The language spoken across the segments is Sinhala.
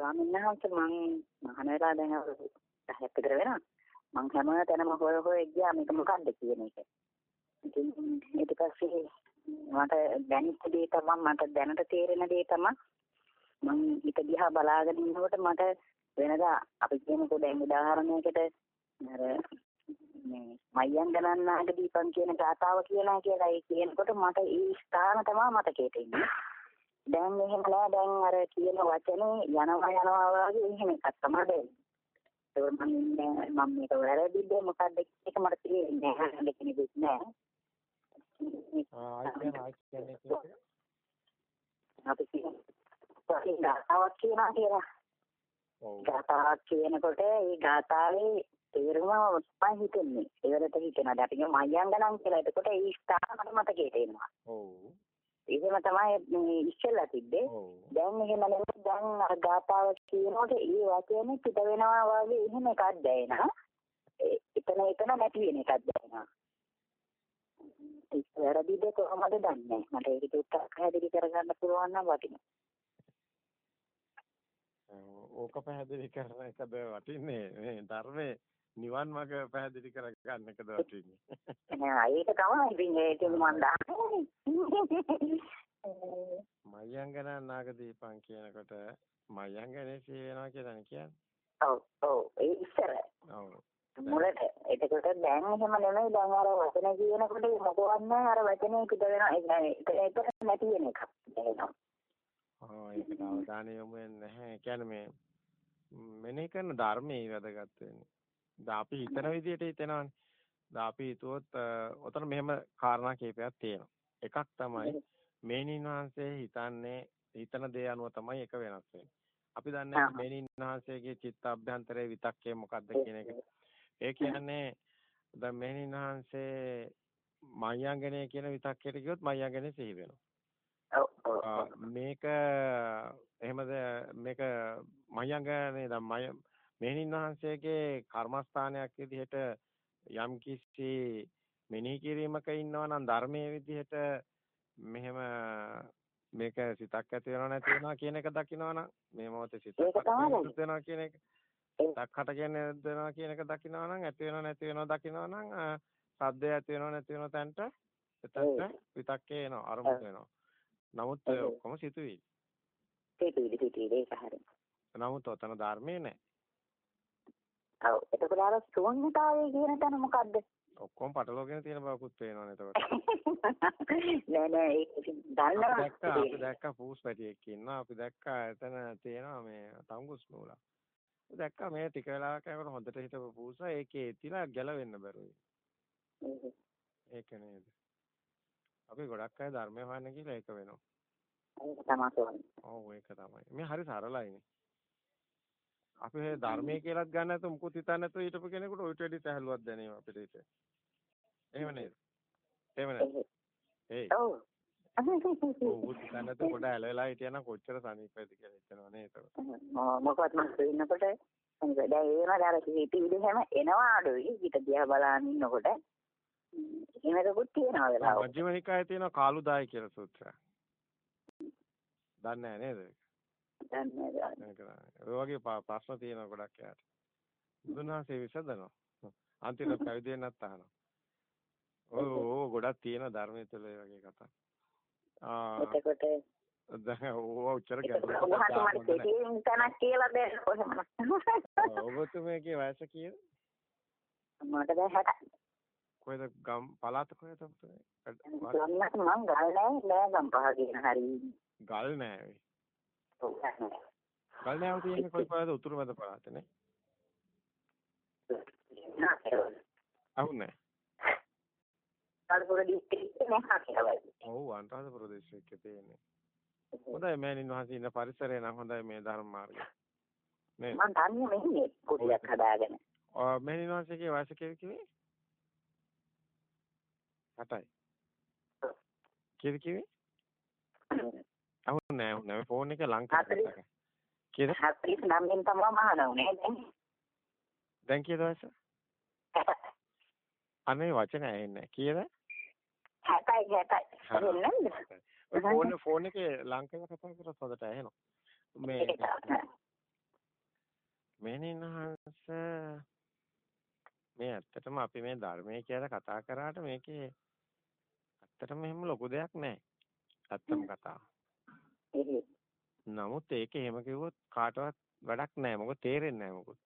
ස්වාමීන් වහන්සේ මං මහාන වෙලා දැන් අවුරුදු 10ක් විතර වෙනවා. මං හැම තැනම හොය හොය ගියා මේක මොකක්ද කියන එක. ඉතින් ඊට පස්සේ මට දැනෙච්ච දේ තමයි මට දැනට තේරෙන දේ තමයි මං හිත දිහා බලාගෙන ඉන්නකොට මට වෙනදා අපි කියමුකෝ දැන් උදාහරණයකට අර මේ මයංගනන්නාගේ දීපන් කියන ගාතාව කියලා කියලා ඒ කියනකොට මට ඒ ස්ථාන තමයි මතකයට එන්නේ. දැන් එහෙම නෑ දැන් අර කියන වචනේ යනවා යනවා වගේ එහෙම එකක් තමයි දැනෙන්නේ. ඒක මම මම මේක වැරදිද මොකද්ද ඒක මට තේරෙන්නේ නැහැ කෙනෙකුත් නෑ. ආ කියන්නේ ආ කියන්නේ කියන්නේ අපි ගාතාවක් කියනවා කියලා. ඔව් ගාතාවක් කියනකොට ඒ ගාතාවේ තේරුම මම හිතන්නේ. ඒවලට හිතනවා. දැන් අපි මයංගනම් කියලා. එතකොට ඒ ස්ථාන මට මතකයට එනවා. ඔව් එහෙම තමයි මේ ඉස්සෙල්ලා තිබ්බේ. දැන් එහෙම නෙමෙයි දැන් අර ගාතාව කියනකොට ඒ වචනේ පිට වෙනවා වගේ එහෙම එකක් දැනෙනවා. එතන එතන නැති වෙන එකක් දැනෙනවා. ඒක වැරදිද කොහොමද දන්නේ මට ඒක ටිකක් පැහැදිලි කරගන්න පුළුවන් නම් වටිනවා. ඕක පැහැදිලි කරන එකද වටින්නේ මේ ධර්මයේ නිවන් මඟ පැහැදිලි කර ගන්න එකද වටින්නේ නෑ ඒක තමයි ඉතින් ඒක මම දන්නේ. මයංගන නාගදීපං කියනකොට මයංගනේ සිහි වෙනවා කියලා කියන්නේ ඔව් ඔව් ඒ ඉස්සර ඔව් මුලට එතකොට දැන් එහෙම නෙමෙයි දැන් අර වචන කියනකොට මොකවත් නැහැ අර වචනේ පිට වෙනවා ඒ කියන්නේ ඒක ඒක නැති වෙන එකක් දැනෙනවා. ඔව් ඒකට අවධානය යොමු වෙන්නේ නැහැ. ඒ කියන්නේ මේ මෙනෙහි කරන ධර්මයේ වැදගත් වෙන්නේ. දැන් අපි හිතන විදිහට හිතනවානේ. දැන් අපි හිතුවොත් ඔතන මෙහෙම කාරණා කීපයක් තියෙනවා. එකක් තමයි මේනින් වහන්සේ හිතන්නේ හිතන දේ අනුව තමයි එක වෙනස් වෙන්නේ. අපි දන්නේ. මේනින් වහන්සේගේ චිත්ත අභ්‍යන්තරයේ විතක්කේ මොකක්ද කියන එක. ඒ කියන්නේ දැන් මේනින් වහන්සේ මයංගනේ කියන විතක්කේට ගියොත් මයංගනේ සිහි වෙනවා. මේක එහෙමද මේක මයංගනේ දැන් මෙහෙණින් වහන්සේගේ කර්මස්ථානයක් විදිහට යම් කිසි මෙනෙහි කිරීමක ඉන්නවා නම් ධර්මයේ විදිහට මෙහෙම මේක සිතක් ඇති වෙනව නැති වෙනවා කියන එක දකිනවා නම් මේ මොහොතේ සිතක් වෙනවා කියන එක ඒ- සිතක් හට කියන්නේ වෙනවා කියන එක දකිනවා නම් ඇති වෙනව නැති වෙනව දකිනවා නම් අ, සද්දය ඇති වෙනව නැති වෙනව තැනට එතනට විතක්කේ එනවා අරමුණ වෙනවා නමුත්. ඔක්කොම සිතුවිලි පිටිවිලි පිටිවිලි ඒක හරියි. නමුත් ඔතන ධර්මයේ නැහැ. ඔව් එතකොට අර ශූන්‍යතාවය කියන තැන මොකද්ද? ඔක්කොම පටලවාගෙන තියෙන බවකුත් පේනවනේ එතකොට. නෑ නෑ ඒක දන්නවා. දැක්කා අපි දැක්කා පූස් පැටියෙක් ඉන්නවා. අපි දැක්කා එතන තියෙනවා මේ තංගුස් නූලක්. දැක්කා මේ ටික වෙලාවක් යනකොට හොඳට හිටපු පූසා ඒකේ තියලා ගැලවෙන්න බැරුවයි. ඒක නේද? අපි ගොඩක් අය ධර්මය හොයන්න කියලා ඒක වෙනවා. ඒක තමයි. ඔව් ඒක තමයි. මේ හරි සරලයිනේ. අපි මේ ධර්මයේ කියලාත් ගන්න නැතුව මුකුත් හිතන්නේ නැතුව හිටපු කෙනෙකුට ඔයිට වැඩි සැහැල්ලුවක් දැනෙනවා අපිට හිතේ. එහෙම නේද? එහෙම නේද? ඒයි. ඔව්. ඔව් හිතන්නේ නැතුව පොඩ ඇලවෙලා හිටියනම් කොච්චර සනීපයිද කියලා හිතනවා නේද? මොකවත් මම ඉන්නකොට දැන් ඒවල අර හිතවිලි හැම එනවා අඩුයි. හිත දිහා බලන ඉන්නකොට එහෙමකකුත් තියෙනවා වෙලාව. මජ්ක්‍ධිම නිකායේ තියෙන කාලුදායි කියලා සූත්‍රය. දන්නේ නැහැ නේද? නැහැ. ඔය වගේ ප්‍රශ්න තියෙනවා ගොඩක් යාට. බුදුන් වහන්සේ විසඳනවා. අන්තිමට පැවිදි වෙන්නත් අහනවා. ඔව් ගොඩක් තියෙන ධර්මයේ තුල ඒ වගේ කතා. ආ එතකොට දැන් ඕව උච්චර උන්වහන්සේ මට කෙටියෙන් තැනක් කියලා දෙන්න කොහොමද? ඔබතුමේගේ වයස කීයද? මට දැන් 60. කොහෙද ගම් පළාත කොහෙද ඔබතුමේ? ගන්නත් මං ගල් නැහැ නෑ ගම් පහ කියන හරි. ගල් නෑ වෙයි. ඔව් නැහැ. ගල් නෑව තියෙන්නේ කොයි පාරද උතුරු මැද පළාතනේ. අහුන්නේ. කල්පුර දිස්ත්‍රික්කේ නැහැ කියලා. ඔව් අනුරාධපුර ප්‍රදේශයේ තියෙන්නේ. හොඳයි මෑණින් වහන්සේ ඉන්න පරිසරය නම් හොඳයි මේ ධර්ම මාර්ගය. නේද? මං තනියම ඉන්නේ කුටියක් හදාගෙන. ආ මෑණින් වහන්සේගේ වයස කිව්වේ කිව්වේ? 8යි. කීයද කිව්වේ? අහුන්නේ නෑ අහුන්නේ නෑ ෆෝන් එක ලං හතරයි. කරලා. කීයද? 49 තමයි මහාන උනේ දැන්. දැන් කීයද වයස? අනේ වචන ඇහෙන්නේ කීයද? 60යි 60යි. හරිද? ඔය ෆෝන් ෆෝන් එකේ ලං කරලා කතා කරලා හොඳට ඇහෙනවා. මේ මෙහෙණින්හංශ මේ ඇත්තටම අපි මේ ධර්මයේ කියලා කතා කරාට මේකේ ඇත්තටම එහෙම ලොකු දෙයක් නැහැ. ඇත්තම කතාව. නමුත් ඒක එහෙම කිව්වොත් කාටවත් වැඩක් නැහැ. මොකද තේරෙන්නේ නැහැ මොකද.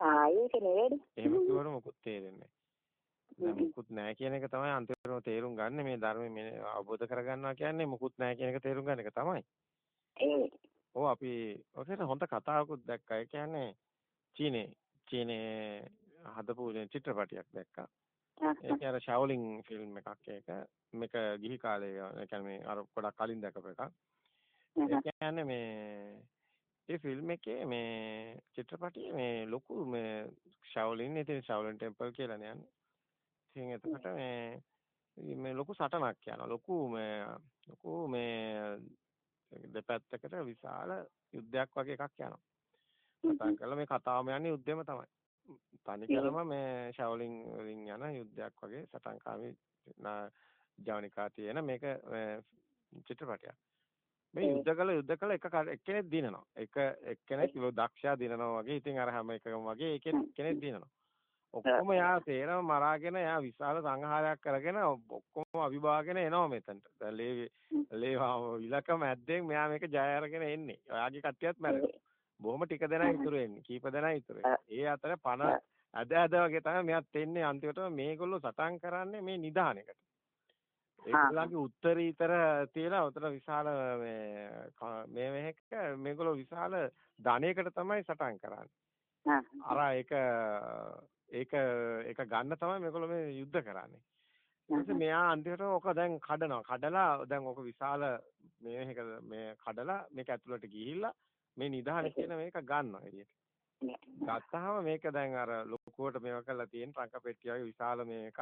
ආ ඒක නෙවෙයි. එහෙම කිව්වොත් මොකුත් තේරෙන්නේ නැහැ. මොකුත් නැහැ කියන එක තමයි අන්තිමටම තේරුම් ගන්න මේ ධර්මයේ අවබෝධ කරගන්නවා කියන්නේ මොකුත් නැහැ කියන එක තේරුම් ගන්න එක තමයි. ඔව් අපි ඔකට හොඳ කතාවකුත් දැක්කා. ඒ කියන්නේ චීනේ චීනේ හදපු චිත්‍රපටයක් දැක්කා. ඒක අර ෂාවලින් ෆිල්ම් එකක් ඒක. මේක ගිහි කාලේ ඒ කියන්නේ අර ගොඩක් කලින් දැකපු එකක්. ඒ කියන්නේ මේ ඒ ෆිල්ම් එකේ මේ චිත්‍රපටියේ මේ ලොකු මේ ෂාවලින් ඉතින් ෂාවලින් ටෙම්පල් කියලානේ යන්නේ. ඉතින් එතකොට මේ මේ ලොකු සටනක් යනවා. ලොකු මේ ලොකු මේ දෙපැත්තකට විශාල යුද්ධයක් වගේ එකක් යනවා. කතා කරලා මේ කතාවම යන්නේ යුද්ධෙම තමයි. තනිකරම මේ ෂාවලින් වලින් යන යුද්ධයක් වගේ සටන්කාමී ජවනිකා තියෙන මේක චිත්‍රපටයක්. මේ යුද්ධ කළ යුද්ධ කළ එක එක්කෙනෙක් දිනනවා. එක එක්කෙනෙක් දක්ෂයා දිනනවා වගේ. ඉතින් අර හැම එකම වගේ කෙනෙක් දිනනවා. ඔක්කොම යා තේරම මරාගෙන යා විශාල සංහාරයක් කරගෙන ඔක්කොම අවිභාගෙන එනවා මෙතනට. දැන් ලේ ලේ ඉලකම ඇද්දෙන් මෙයා මේක ජය අරගෙන එන්නේ. ඔයාගේ කට්ටියත් මැරෙනවා. බොහොම ටික දෙනා ඉතුරු වෙන්නේ. කීප දෙනා ඉතුරු ඒ අතර පණ ඇද ඇද වගේ තමයි මෙයාත් එන්නේ අන්තිමට මේගොල්ලෝ සටන් කරන්නේ මේ නිදානෙකට. ඒගොල්ලන්ගේ උත්තරීතර තියලා උතර විශාල මේ මේ මෙහෙක මේගොල්ලෝ විශාල ධනයකට තමයි සටන් කරන්නේ. අර ඒක ඒක ඒක ගන්න තමයි මේගොල්ලෝ මේ යුද්ධ කරන්නේ. ඊට මෙයා අන්තිමට ඕක දැන් කඩනවා. කඩලා දැන් ඕක විශාල මේක මේ කඩලා මේක ඇතුළට ගිහිල්ලා මේ නිදහන කියන මේක ගන්නවා එළියට. ගත්තාම මේක දැන් අර ලොකුවට මේවා කරලා තියෙන රංක පෙට්ටිය වගේ විශාල මේක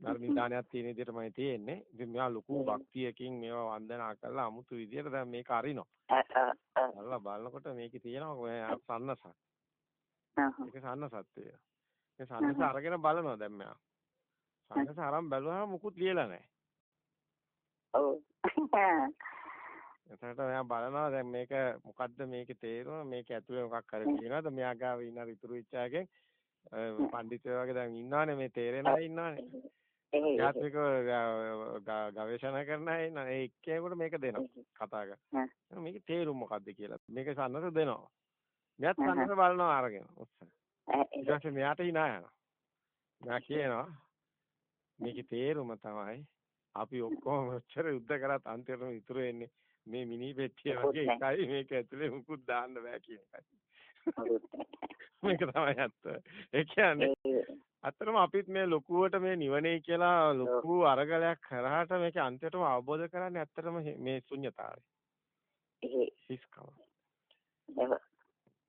අර නිදානයක් තියෙන විදිහටමයි තියෙන්නේ. ඉතින් මෙයා ලොකු භක්තියකින් මේවා වන්දනා කරලා අමුතු විදිහට දැන් මේක අරිනවා. අරලා බලනකොට මේකේ තියෙනවා සන්නසක්. ඒක සන්නසක් තියෙනවා. ඒ සන්නස අරගෙන බලනවා දැන් මෙයා. සන්නස අරන් බැලුවාම මුකුත් ලියලා නැහැ. ඔව්. එතකොට මෙයා බලනවා දැන් මේක මොකද්ද මේකේ තේරුම මේක ඇතුලේ මොකක් කරේ කියනවාද මෙයා ගාව ඉන්න ඉතුරු විචාගෙන් පඬිතුයෝ වගේ දැන් ඉන්නවනේ මේ තේරෙන අය ඉන්නවනේ. යාත්‍රික ගවේෂණ කරන අය ඒ එක්කෙනෙකුට මේක දෙනවා කතා කරලා. මේකේ තේරුම මොකද්ද කියලා. මේක සන්නස දෙනවා. මෙයාත් සන්නස බලනවා අරගෙන. ඊට පස්සේ මෙයාට hina යනවා. මෙයා කියනවා මේකේ තේරුම තමයි අපි ඔක්කොම ඔච්චර යුද්ධ කරත් අන්තිමට ඉතුරු වෙන්නේ මේ මිනි පෙට්ටිය වගේ එකයි මේක ඇතුලේ මුකුත් දාන්න බෑ කියන එකයි. මේක තමයි ඇත්ත. ඒ කියන්නේ අත්‍තරම අපිත් මේ ලොකුවට මේ නිවනේ කියලා ලොකු අරගලයක් කරාට මේක අන්තිමටම අවබෝධ කරන්නේ ඇත්තටම මේ ශුන්්‍යතාවය. හිස්කම.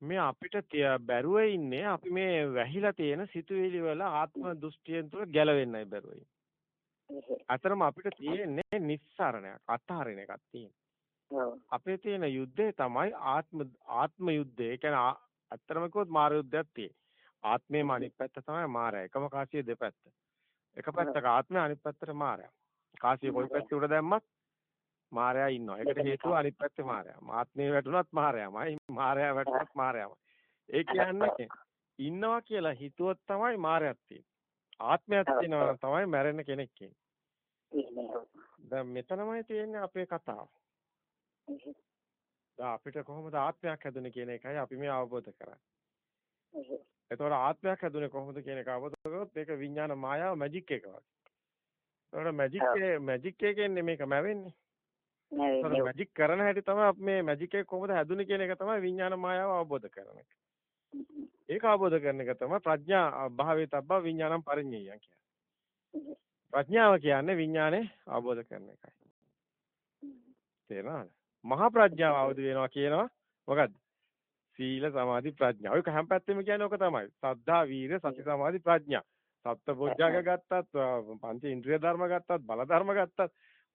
මේ අපිට බැරුව ඉන්නේ අපි මේ වැහිලා තියෙන සිතුවිලි වල ආත්ම දෘෂ්ටියෙන් තුල ගැලවෙන්නයි බැරුව ඉන්නේ. අතරම අපිට තියෙන්නේ නිස්සාරණයක් අත්හරින එකක් තියෙනවා. අපේ තියෙන යුද්ධය තමයි ආත්ම ආත්ම යුද්ධය. ඒ කියන්නේ අත්‍තරම කිව්වොත් මාර යුද්ධයක් තියෙන්නේ. ආත්මේම අනිත් පැත්ත තමයි මාරය. එකම කාසිය දෙපැත්ත. එක පැත්තක ආත්මය අනිත් පැත්තට මාරය. කාසිය කොයි පැත්තේ උඩ දැම්මත් මාරයා ඉන්නවා. ඒකට හේතුව අනිත් පැත්තේ මාරයා. ආත්මේ වැටුණත් මාරයාමයි. මාරයා වැටුණත් මාරයාමයි. ඒ කියන්නේ ඉන්නවා කියලා හිතුවොත් තමයි මාරයක් තියෙන්නේ. ආත්මයක් තියෙනවා තමයි මැරෙන කෙනෙක් කියන්නේ. දැන් මෙතනමයි තියෙන්නේ අපේ කතාව. දැන් අපිට කොහොමද ආත්මයක් හැදුනේ කියන එකයි අපි මේ අවබෝධ කරන්නේ. එතකොට ආත්මයක් හැදුනේ කොහොමද කියන එක අවබෝධ කරගත්තොත් ඒක විඥාන මායාව මැජික් එක වගේ. එතකොට මැජික් එකේ මැජික් එකෙන් මේක මැවෙන්නේ. නෑ මැජික් කරන හැටි තමයි අපි මේ මැජික් එක කොහොමද හැදුනේ කියන එක තමයි විඥාන මායාව අවබෝධ කරන එක. ඒක අවබෝධ කරන එක තමයි ප්‍රඥා භාවයේ තබ්බ විඥානම් පරිඤ්ඤයයන් කියන්නේ. ප්‍රඥාව කියන්නේ විඥානේ අවබෝධ කරන එකයි. තේරෙනවද? මහා ප්‍රඥාව අවදි වෙනවා කියනවා මොකද්ද? සීල සමාධි ප්‍රඥා. ඔය හැම පැත්තෙම කියන්නේ ඔක තමයි. සද්ධා වීර සති සමාධි ප්‍රඥා. සත්පුජ්ජාග ගත්තත් පංච ඉන්ද්‍රිය ධර්ම ගත්තත් බල ධර්ම ගත්තත්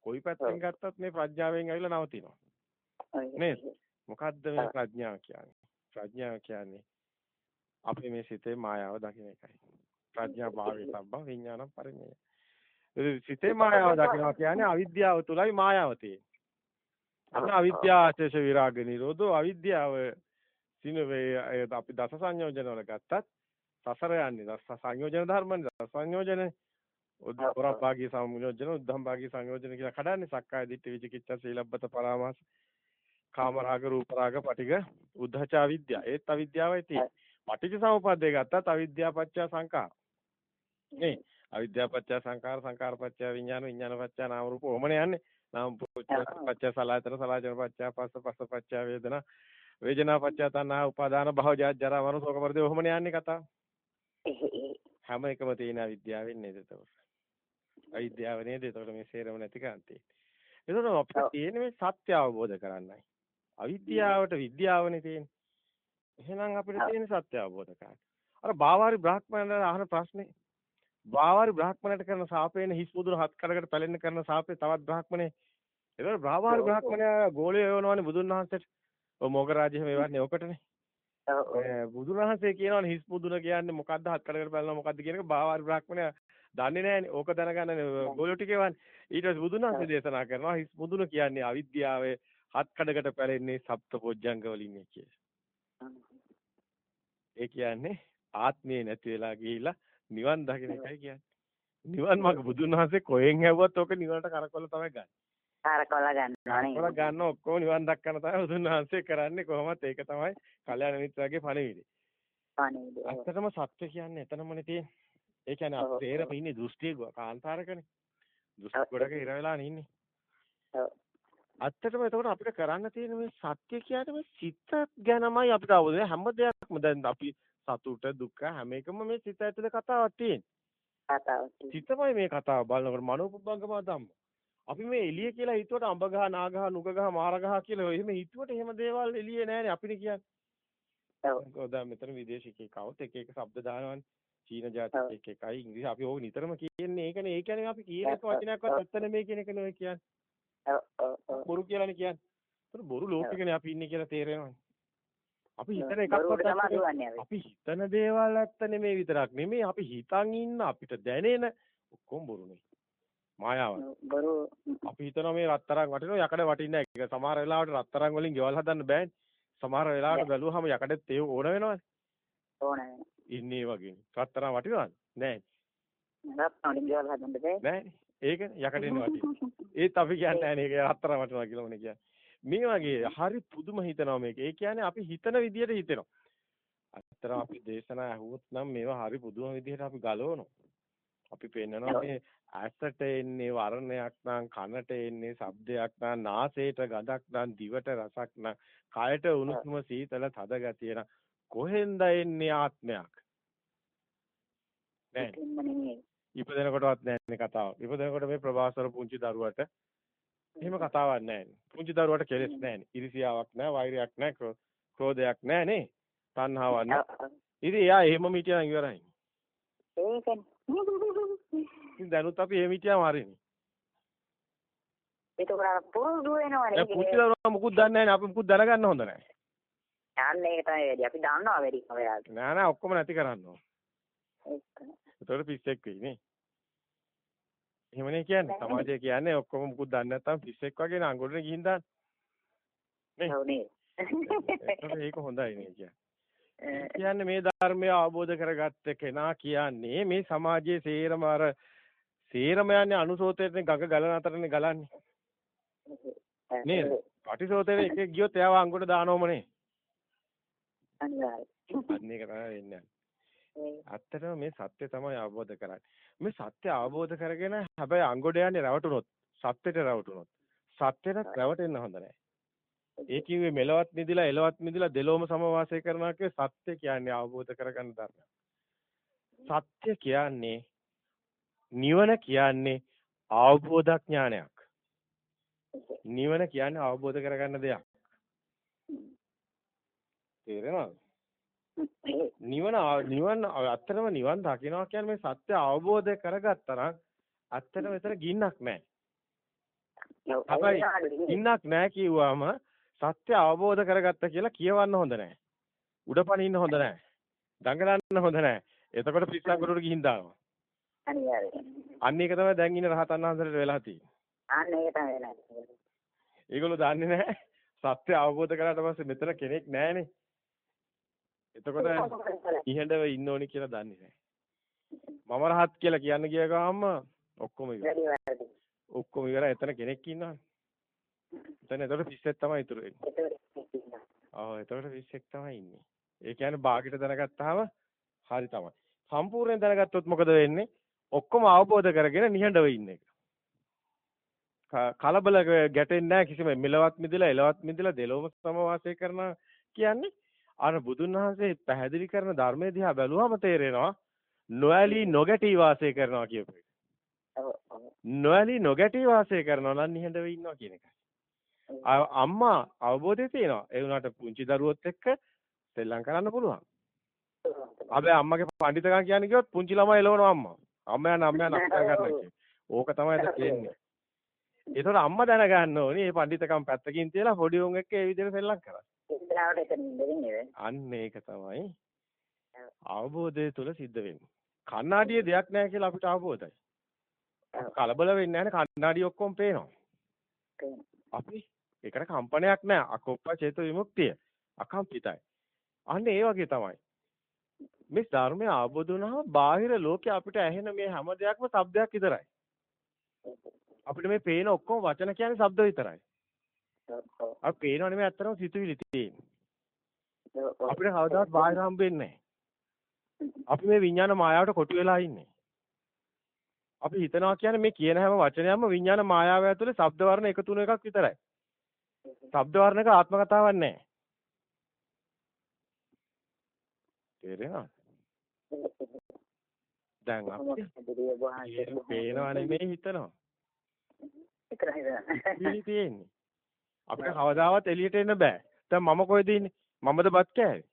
කොයි පැත්තෙන් ගත්තත් මේ ප්‍රඥාවෙන් ඇවිල්ලා නවතිනවා. නේද? මොකද්ද මේ ප්‍රඥාව කියන්නේ? ප්‍රඥාව කියන්නේ අපේ මේ සිතේ මායාව දකින්න එකයි. ප්‍රඥා භාවයේ සම්බ විඥානම් පරිමේය. සිතේ මායාව දකිනවා කියන්නේ අවිද්‍යාව තුලයි මායාව තියෙන්නේ. අන්න අවිද්‍යාවචේෂ විරාග නිරෝධෝ අවිද්‍යාව සින අපි දස සංයෝජන වල ගත්තත් සසර යන්නේ දස සංයෝජන ධර්මනේ. දස සංයෝජනේ උද්දපරභාගී සංයෝජන උද්ධම්භාගී සංයෝජන කියලා කඩන්නේ. සක්කාය දිට්ඨි විචිකිච්ඡා සීලබ්බත පරාමාස කාමරාග රූපරාග පටිග උද්ධචා විද්‍යා ඒත් අවිද්‍යාවයි තියෙන්නේ. පටිච්ච සමුප්පාදේ ගත්තත් අවිද්‍යාව පත්‍ය සංකාර නේ? අවිද්‍යාව පත්‍ය සංකාර සංකාර පත්‍ය විඥාන විඥාන පත්‍ය නාම රූප ඕමනේ යන්නේ නාම පත්‍ය සලආයතන සලආයතන පත්‍ය පස්ස පස්ස පත්‍ය වේදනා වේදනා පත්‍ය තණ්හා උපාදාන භව ජාත ජරා මරණ ශෝක පරිදේ ඔහොමනේ යන්නේ කතාව හැම එකම තියෙන අවිද්‍යාවෙන් නේද එතකොට අවිද්‍යාව නේද එතකොට මේ සේරම නැති කාන්තේ එතකොට අපිට තියෙන්නේ මේ සත්‍ය අවබෝධ කරන්නයි අවිද්‍යාවට විද්‍යාවනේ තියෙන්නේ එහෙනම් අපිට තියෙන සත්‍ය අවබෝධ කරගන්න අර බාවාරි බ්‍රාහ්මණයන්ට අහන ප්‍රශ්නේ වාවාරි බ්‍රාහ්මණයට කරන සාපේන හිස් බුදුන හත් කලකට පැලෙන්න කරන සාපේ තවත් බ්‍රාහ්මණේ. ඒතකොට වාවාරි බ්‍රාහ්මණයා ගෝලය යවනවානේ බුදුන් වහන්සේට. ඔය මොගරාජය මේ වන්නේ ඔකටනේ. බුදුන් වහන්සේ කියනවානේ හිස් බුදුන කියන්නේ මොකද්ද හත් කලකට පැලෙනවා මොකද්ද කියන එක වාවාරි බ්‍රාහ්මණයා දන්නේ නැහැනේ. ඕක දැනගන්න ගෝලෝ ටිකේ වන්නේ. ඊට පස්සේ බුදුන් වහන්සේ දේශනා කරනවා හිස් බුදුන කියන්නේ අවිද්‍යාවේ හත් කඩකට පැලෙන්නේ සප්තපොජ්ජංග වලින් කියලා. ඒ කියන්නේ ආත්මේ නැති වෙලා ගිහිලා නිවන් දකින්න එකයි කියන්නේ. නිවන් මාර්ග බුදුන් වහන්සේ කොහෙන් හැවුවත් ඕක නිවනට කරකවල තමයි ගන්න. කරකවල ගන්නවානේ. කරකවල ගන්න ඔක්කොම නිවන් දක්කන තමයි බුදුන් වහන්සේ කරන්නේ කොහොමත් ඒක තමයි කල්යාණ මිත්‍රාගේ පණිවිඩය. පණිවිඩය. ඇත්තටම සත්‍ය කියන්නේ එතනමනේ තියෙන්නේ. ඒ කියන්නේ අපි තේරෙම ඉන්නේ දෘෂ්ටිය කාන්තාරකනේ. දෘෂ්ටි ගොඩක ඉර වෙලා ඉන්නේ. ඇත්තටම එතකොට අපිට කරන්න තියෙන මේ සත්‍ය කියන්නේ මේ සිත ගැනමයි අපිට අවබෝධය හැම දෙයක්ම දැන් අපි සතුට දුක හැම එකම මේ සිත ඇතුලේ කතාවක් තියෙන. කතාවක්. සිතමයි මේ කතාව බලනකොට මනෝපුබ්බංගම ධම්ම. අපි මේ එළිය කියලා හිතුවට අඹ ගහ නා ගහ නුග ගහ මාර ගහ කියලා එහෙම හිතුවට එහෙම දේවල් එළියේ නෑනේ අපිනේ කියන්නේ. ඔව්. දැන් මෙතන විදේශිකයෙක් આવොත් එක එක શબ્ද දානවනේ. චීන ජාතික එකයි ඉංග්‍රීසි අපි ඕක නිතරම කියන්නේ ඒකනේ ඒ කියන්නේ අපි කියන එක වචනයක්වත් ඇත්ත නෙමෙයි කියන එක නෙමෙයි කියන්නේ. ඔව් ඔව්. බොරු කියලානේ කියන්නේ. ඒතර බොරු ලෝකෙකනේ අපි ඉන්නේ කියලා තේරෙනවානේ. අපි හිතන එකක්වත් අපි හිතන දේවල් ඇත්ත නෙමෙයි විතරක් නෙමෙයි අපි හිතන් ඉන්න අපිට දැනෙන ඔක්කොම බොරුනේ. මායාවක්. බොරු අපි හිතනවා මේ රත්තරන් වටිනවා යකඩ වටින්නේ නැහැ. ඒක සමහර වෙලාවට රත්තරන් වලින් ගෙවල් හදන්න බෑනේ. සමහර වෙලාවට බැලුවහම යකඩෙත් ඒ ඕන වෙනවනේ. ඕන වෙනවා. ඉන්නේ වගේ. රත්තරන් වටිනවද? නැහැ. රත්තරන් වලින් ගෙවල් හදන්න බෑ. නැහැ. ඒක යකඩෙන් වටිනවා. ඒත් අපි කියන්නේ නැහැ නේ ඒක රත්තරන් වටිනවා කියලා මොනේ කියන්නේ. මේ වගේ හරි පුදුම හිතනවා මේක. ඒ කියන්නේ අපි හිතන විදියට හිතෙනවා. අත්‍තරම අපි දේශනා ඇහුවොත් නම් මේවා හරි පුදුම විදියට අපි ගලවනවා. අපි පෙන්නනවා මේ ඇසට එන්නේ වර්ණයක් නම් කනට එන්නේ ශබ්දයක් නම් නාසයට ගඳක් නම් දිවට රසක් නම් කයට උණුසුම සීතල තද ගතිය නම් කොහෙන්ද එන්නේ ආත්මයක් නෑ ඉපදෙනකොටවත් නෑනේ කතාව. ඉපදෙනකොට මේ ප්‍රභාස්වර පුංචි දරුවට එහෙම කතාවක් නෑනේ. පුංචි දරුවට කෙලෙස් නෑනේ. ඉරිසියාවක් නෑ, වෛරයක් නෑ, ක්‍රෝධයක් නෑ නේ. තණ්හාවක් නෑ. ඉතින් එයා එහෙම මිටියන් ඉවරයි. ඉතින් දැනුත් අපි එහෙම හිටියාම හරිනේ. ඒක පුරුදු වෙනවනේ. පුංචි දරුවා මොකුත් දන්නේ නැහැ අපි මොකුත් දැනගන්න හොඳ නැහැ. යන්නේ ඒක තමයි වැඩි. අපි දන්නවා වැඩි ඔයාලට. නෑ නෑ ඔක්කොම නැති කරන්න ඕන. ඒක. ඒතකොට පිස්සෙක් වෙයි නේ. එහෙමනේ කියන්නේ. සමාජය කියන්නේ ඔක්කොම මොකුත් දන්නේ නැත්නම් පිස්සෙක් වගේ නේ අඟුලට ගිහින් දාන්න. නේ? ඔව් නේ. ඒක හොඳයි නේ කියන්නේ. කියන්නේ මේ ධර්මය අවබෝධ කරගත්ත කෙනා කියන්නේ මේ සමාජයේ සේරම අර සේරම යන්නේ අනුසෝතේටනේ ගඟ ගලන අතරනේ ගලන්නේ. නේද? පටිසෝතේට එකෙක් ගියොත් එයාව අඟුලට දානවමනේ. අනිවාර්යයෙන්. අන්න ඒක තමයි වෙන්නේ. ඇත්තටම මේ සත්‍ය තමයි අවබෝධ කරන්නේ. මේ සත්‍ය අවබෝධ කරගෙන හැබැයි අඟොඩ යන්නේ රැවටුනොත්, සත්‍යෙට රැවටුනොත්. සත්‍යෙට රැවටෙන්න හොඳ නැහැ. ඒ කිව්වේ මෙලවත් නිදිලා එලවත් නිදිලා දෙලොවම සමවාසය කරනවා කියේ සත්‍ය කියන්නේ අවබෝධ කරගන්න ධර්මයක්. සත්‍ය කියන්නේ නිවන කියන්නේ අවබෝධ ඥානයක්. නිවන කියන්නේ අවබෝධ කරගන්න දෙයක්. තේරෙනවද? නිවන නිවන අත්‍තරම නිවන් දකිනවා කියන්නේ මේ සත්‍ය අවබෝධ කරගත්තා නම් අත්‍තරම එතන ගින්නක් නැහැ. හැබැයි ගින්නක් නැහැ කිව්වම සත්‍ය අවබෝධ කරගත්ත කියලා කියවන්න හොඳ නැහැ. උඩපණින්න හොඳ නැහැ. දඟලන්න හොඳ නැහැ. එතකොට පිස්සන්කරට ගිහින් දානවා. හරියට. අන්න ඒක තමයි දැන් ඉන්න රහතන් වහන්සේට වෙලා තියෙන්නේ. අන්න ඒක තමයි වෙලා තියෙන්නේ. ඒගොල්ලෝ දන්නේ නැහැ. සත්‍ය අවබෝධ කරාට පස්සේ මෙතන කෙනෙක් නැහැනේ. එතකොට ඉහෙඬව ඉන්න ඕනි කියලා දන්නේ නැහැ. මම රහත් කියලා කියන්න ගිය ගාම ඔක්කොම ඉවරයි. ඔක්කොම ඉවරයි. එතන කෙනෙක් ඉන්නවනේ. එතන එතකොට පිස්සෙක් තමයි ඉතුරු වෙන්නේ. ආ එතකොට පිස්සෙක් තමයි ඉන්නේ. ඒ කියන්නේ බාගෙට දැනගත්තාම හරි තමයි. සම්පූර්ණයෙන් දැනගත්තොත් මොකද වෙන්නේ? ඔක්කොම අවබෝධ කරගෙන නිහඬව ඉන්න එක. කලබල ගැටෙන්නේ නැහැ කිසිම මෙලවත් මිදලා එලවත් මිදලා දෙලොවම සම වාසය කරන කියන්නේ අර බුදුන් වහන්සේ පැහැදිලි කරන ධර්මයේ දිහා බැලුවම තේරෙනවා නොඇලී නොගැටී වාසය කරනවා කියපු එක. නොඇලී නොගැටී වාසය කරනවා නම් නිහඬව ඉන්නවා කියන එකයි. අම්මා අවබෝධය තියෙනවා. ඒ වුණාට පුංචි දරුවොත් එක්ක සෙල්ලම් කරන්න පුළුවන්. හැබැයි අම්මගේ පඬිතකම් කියන්නේ කිව්වොත් පුංචි ළමයි එලවනවා අම්මා. අම්මා යන අම්මා නක්කා ගන්නවා කියන්නේ. ඕක තමයි දැන් කියන්නේ. ඒතකොට අම්මා දැනගන්න ඕනේ මේ පඬිතකම් පැත්තකින් තියලා පොඩි උන් එක්ක ඒ විදිහට සෙල්ලම් කරන්නේ. අන්න ඒක තමයි. අවබෝධය තුල සිද්ධ වෙන්නේ. කණ්ණාඩියේ දෙයක් නැහැ කියලා අපිට අවබෝධයි. කලබල වෙන්නේ නැහැ කණ්ණාඩිය ඔක්කොම පේනවා. අපි ඒකට කම්පනයක් නැහැ. අකොප්ප චේතු විමුක්තිය. අකම්පිතයි. අන්න ඒ වගේ තමයි. මේ ධර්මය අවබෝධ වුණාම බාහිර ලෝකේ අපිට ඇහෙන මේ හැම දෙයක්ම શબ્දයක් විතරයි. අපිට මේ පේන ඔක්කොම වචන කියන්නේ શબ્ද විතරයි. අපි පේනව නෙමෙයි අත්‍තරම සිතුවිලි තියෙන්නේ. අපිට කවදාවත් බාහිර හම්බෙන්නේ නැහැ. අපි මේ විඥාන මායාවට කොටු වෙලා ඉන්නේ. අපි හිතනවා කියන්නේ මේ කියන හැම වචනයක්ම විඥාන මායාව ඇතුලේ ශබ්ද වර්ණ එකතු වෙන එකක් විතරයි. ශබ්ද වර්ණක ආත්ම කතාවක් නැහැ. තේරෙනවද? දැන් අපි පේනවා නෙමෙයි හිතනවා. විතරයි තියෙන්නේ. අපිට කවදාවත් එළියට එන්න බෑ. දැන් මම කොහෙද ඉන්නේ? මමද බත් කෑවේ.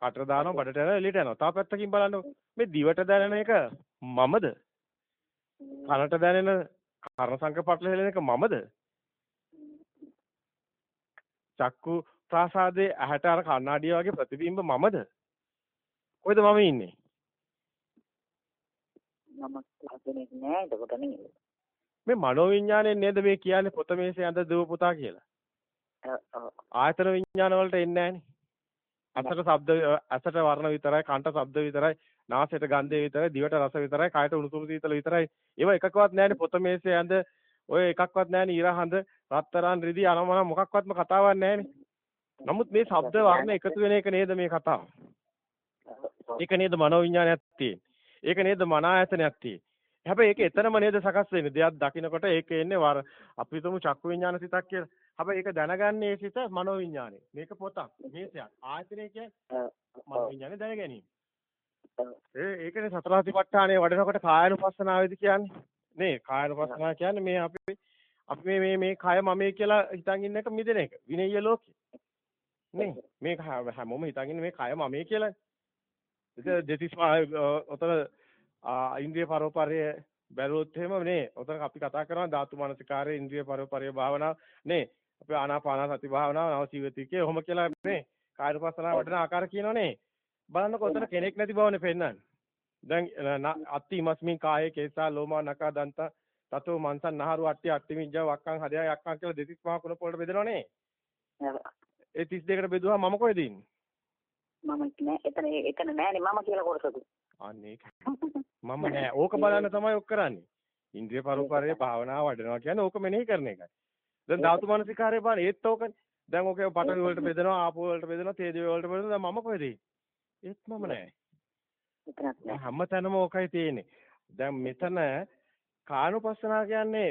කට දානවා බඩට යනවා එළියට යනවා. තව පැත්තකින් බලන්න මේ දිවට දැනෙන එක මමද? කනට දැනෙන කර්ණ සංක පටල හෙලන එක මමද? චක්කු ප්‍රාසාදේ ඇහැට අර කණ්ණාඩිය වගේ ප්‍රතිබිම්බ මමද? කොහෙද මම ඉන්නේ? මම කෙනෙක් නෑ එතකොට නේද? මේ මනෝවිඤ්ඤාණයෙන් නේද මේ කියන්නේ පොත මේසේ ඇඳ දුව පුතා කියලා. ආයතන විඤ්ඤාණ වලට එන්නේ නෑනේ. අසට ශබ්ද අසට වර්ණ විතරයි, කන්ට ශබ්ද විතරයි, නාසයට ගන්ධය විතරයි, දිවට රස විතරයි, කයට උණුසුම සීතල විතරයි. ඒව එකකවත් නෑනේ පොත මේසේ ඇඳ ඔය එකක්වත් නෑනේ ඉරහඳ, රත්තරන් රිදි අනමන මොකක්වත්ම කතාවක් නෑනේ. නමුත් මේ ශබ්ද වර්ණ එකතු වෙන එක නේද මේ කතාව. ඒක නේද මනෝවිඤ්ඤාණයක් තියෙන්නේ. ඒක නේද මන ආයතනයක් තියෙන්නේ. හැබැයි ඒක එතනම නේද සකස් වෙන්නේ. දෙයක් දකින්නකොට ඒක එන්නේ වර අපි හිතමු චක්කු විඤ්ඤාණ සිතක් කියලා. හැබැයි ඒක දැනගන්නේ සිත මනෝ විඤ්ඤාණය. මේක පොතක්. මේසයක්. ආයතනය කියන්නේ මනෝ විඤ්ඤාණය දැන ගැනීම. ඒ ඒකනේ සතර සතිපට්ඨානය වඩනකොට කායानुපස්සනාවේදී කියන්නේ. නේ කායानुපස්සනාව කියන්නේ මේ අපි අපි මේ මේ මේ කය මමේ කියලා හිතන් ඉන්න එක මිදෙන එක. විනය්‍ය ලෝකේ. නේ මේ හැමෝම හිතන් ඉන්නේ මේ කය මමේ කියලා. ඒක දෙතිස් ඔතන ඉන්ද්‍රිය පරෝපරය බැලුවොත් එහෙම නේ. ඔතන අපි කතා කරනවා ධාතු මනසිකාරය ඉන්ද්‍රිය පරෝපරය භාවනාව නේ. අපි ආනාපාන සති භාවනාව නව ජීවිතිකේ ඔහොම කියලා මේ කායරපස්සනාව වඩන ආකාර කියනෝනේ බලන්නකො ඔතන කෙනෙක් නැති බවනේ පෙන්වන්නේ දැන් අත්ති මස්මින් කායේ කේසා ලෝමා නකා දන්ත තතෝ මන්සන් නහරු අට්ටි අට්ටි මිජ්ජා වක්කන් හදයා යක්කන් කියලා දෙතිස් මහා කුණ පොළට බෙදනවනේ ඒ 32කට බෙදුවා මම කොහෙද ඉන්නේ? මම නෑ එතන එතන නෑනේ මම කියලා කොටසකුත් අන්න ඒක. මම නෑ. ඕක බලන්න තමයි ඔක් කරන්නේ. ඉන්ද්‍රිය පරිපරයේ භාවනාව වඩනවා කියන්නේ ඕක මෙනෙහි කරන එකයි. දැන් ධාතු මනසිකාරය බලන්න ඒත් ඕකනේ. දැන් ඕකේ පඨවි වලට බෙදෙනවා, ආපෝ වලට බෙදෙනවා, තේජෝ වලට බෙදෙනවා. දැන් මම කොහෙද? ඒත් මම නෑ. හැමතැනම ඕකයි තියෙන්නේ. දැන් මෙතන කානුපස්සනා කියන්නේ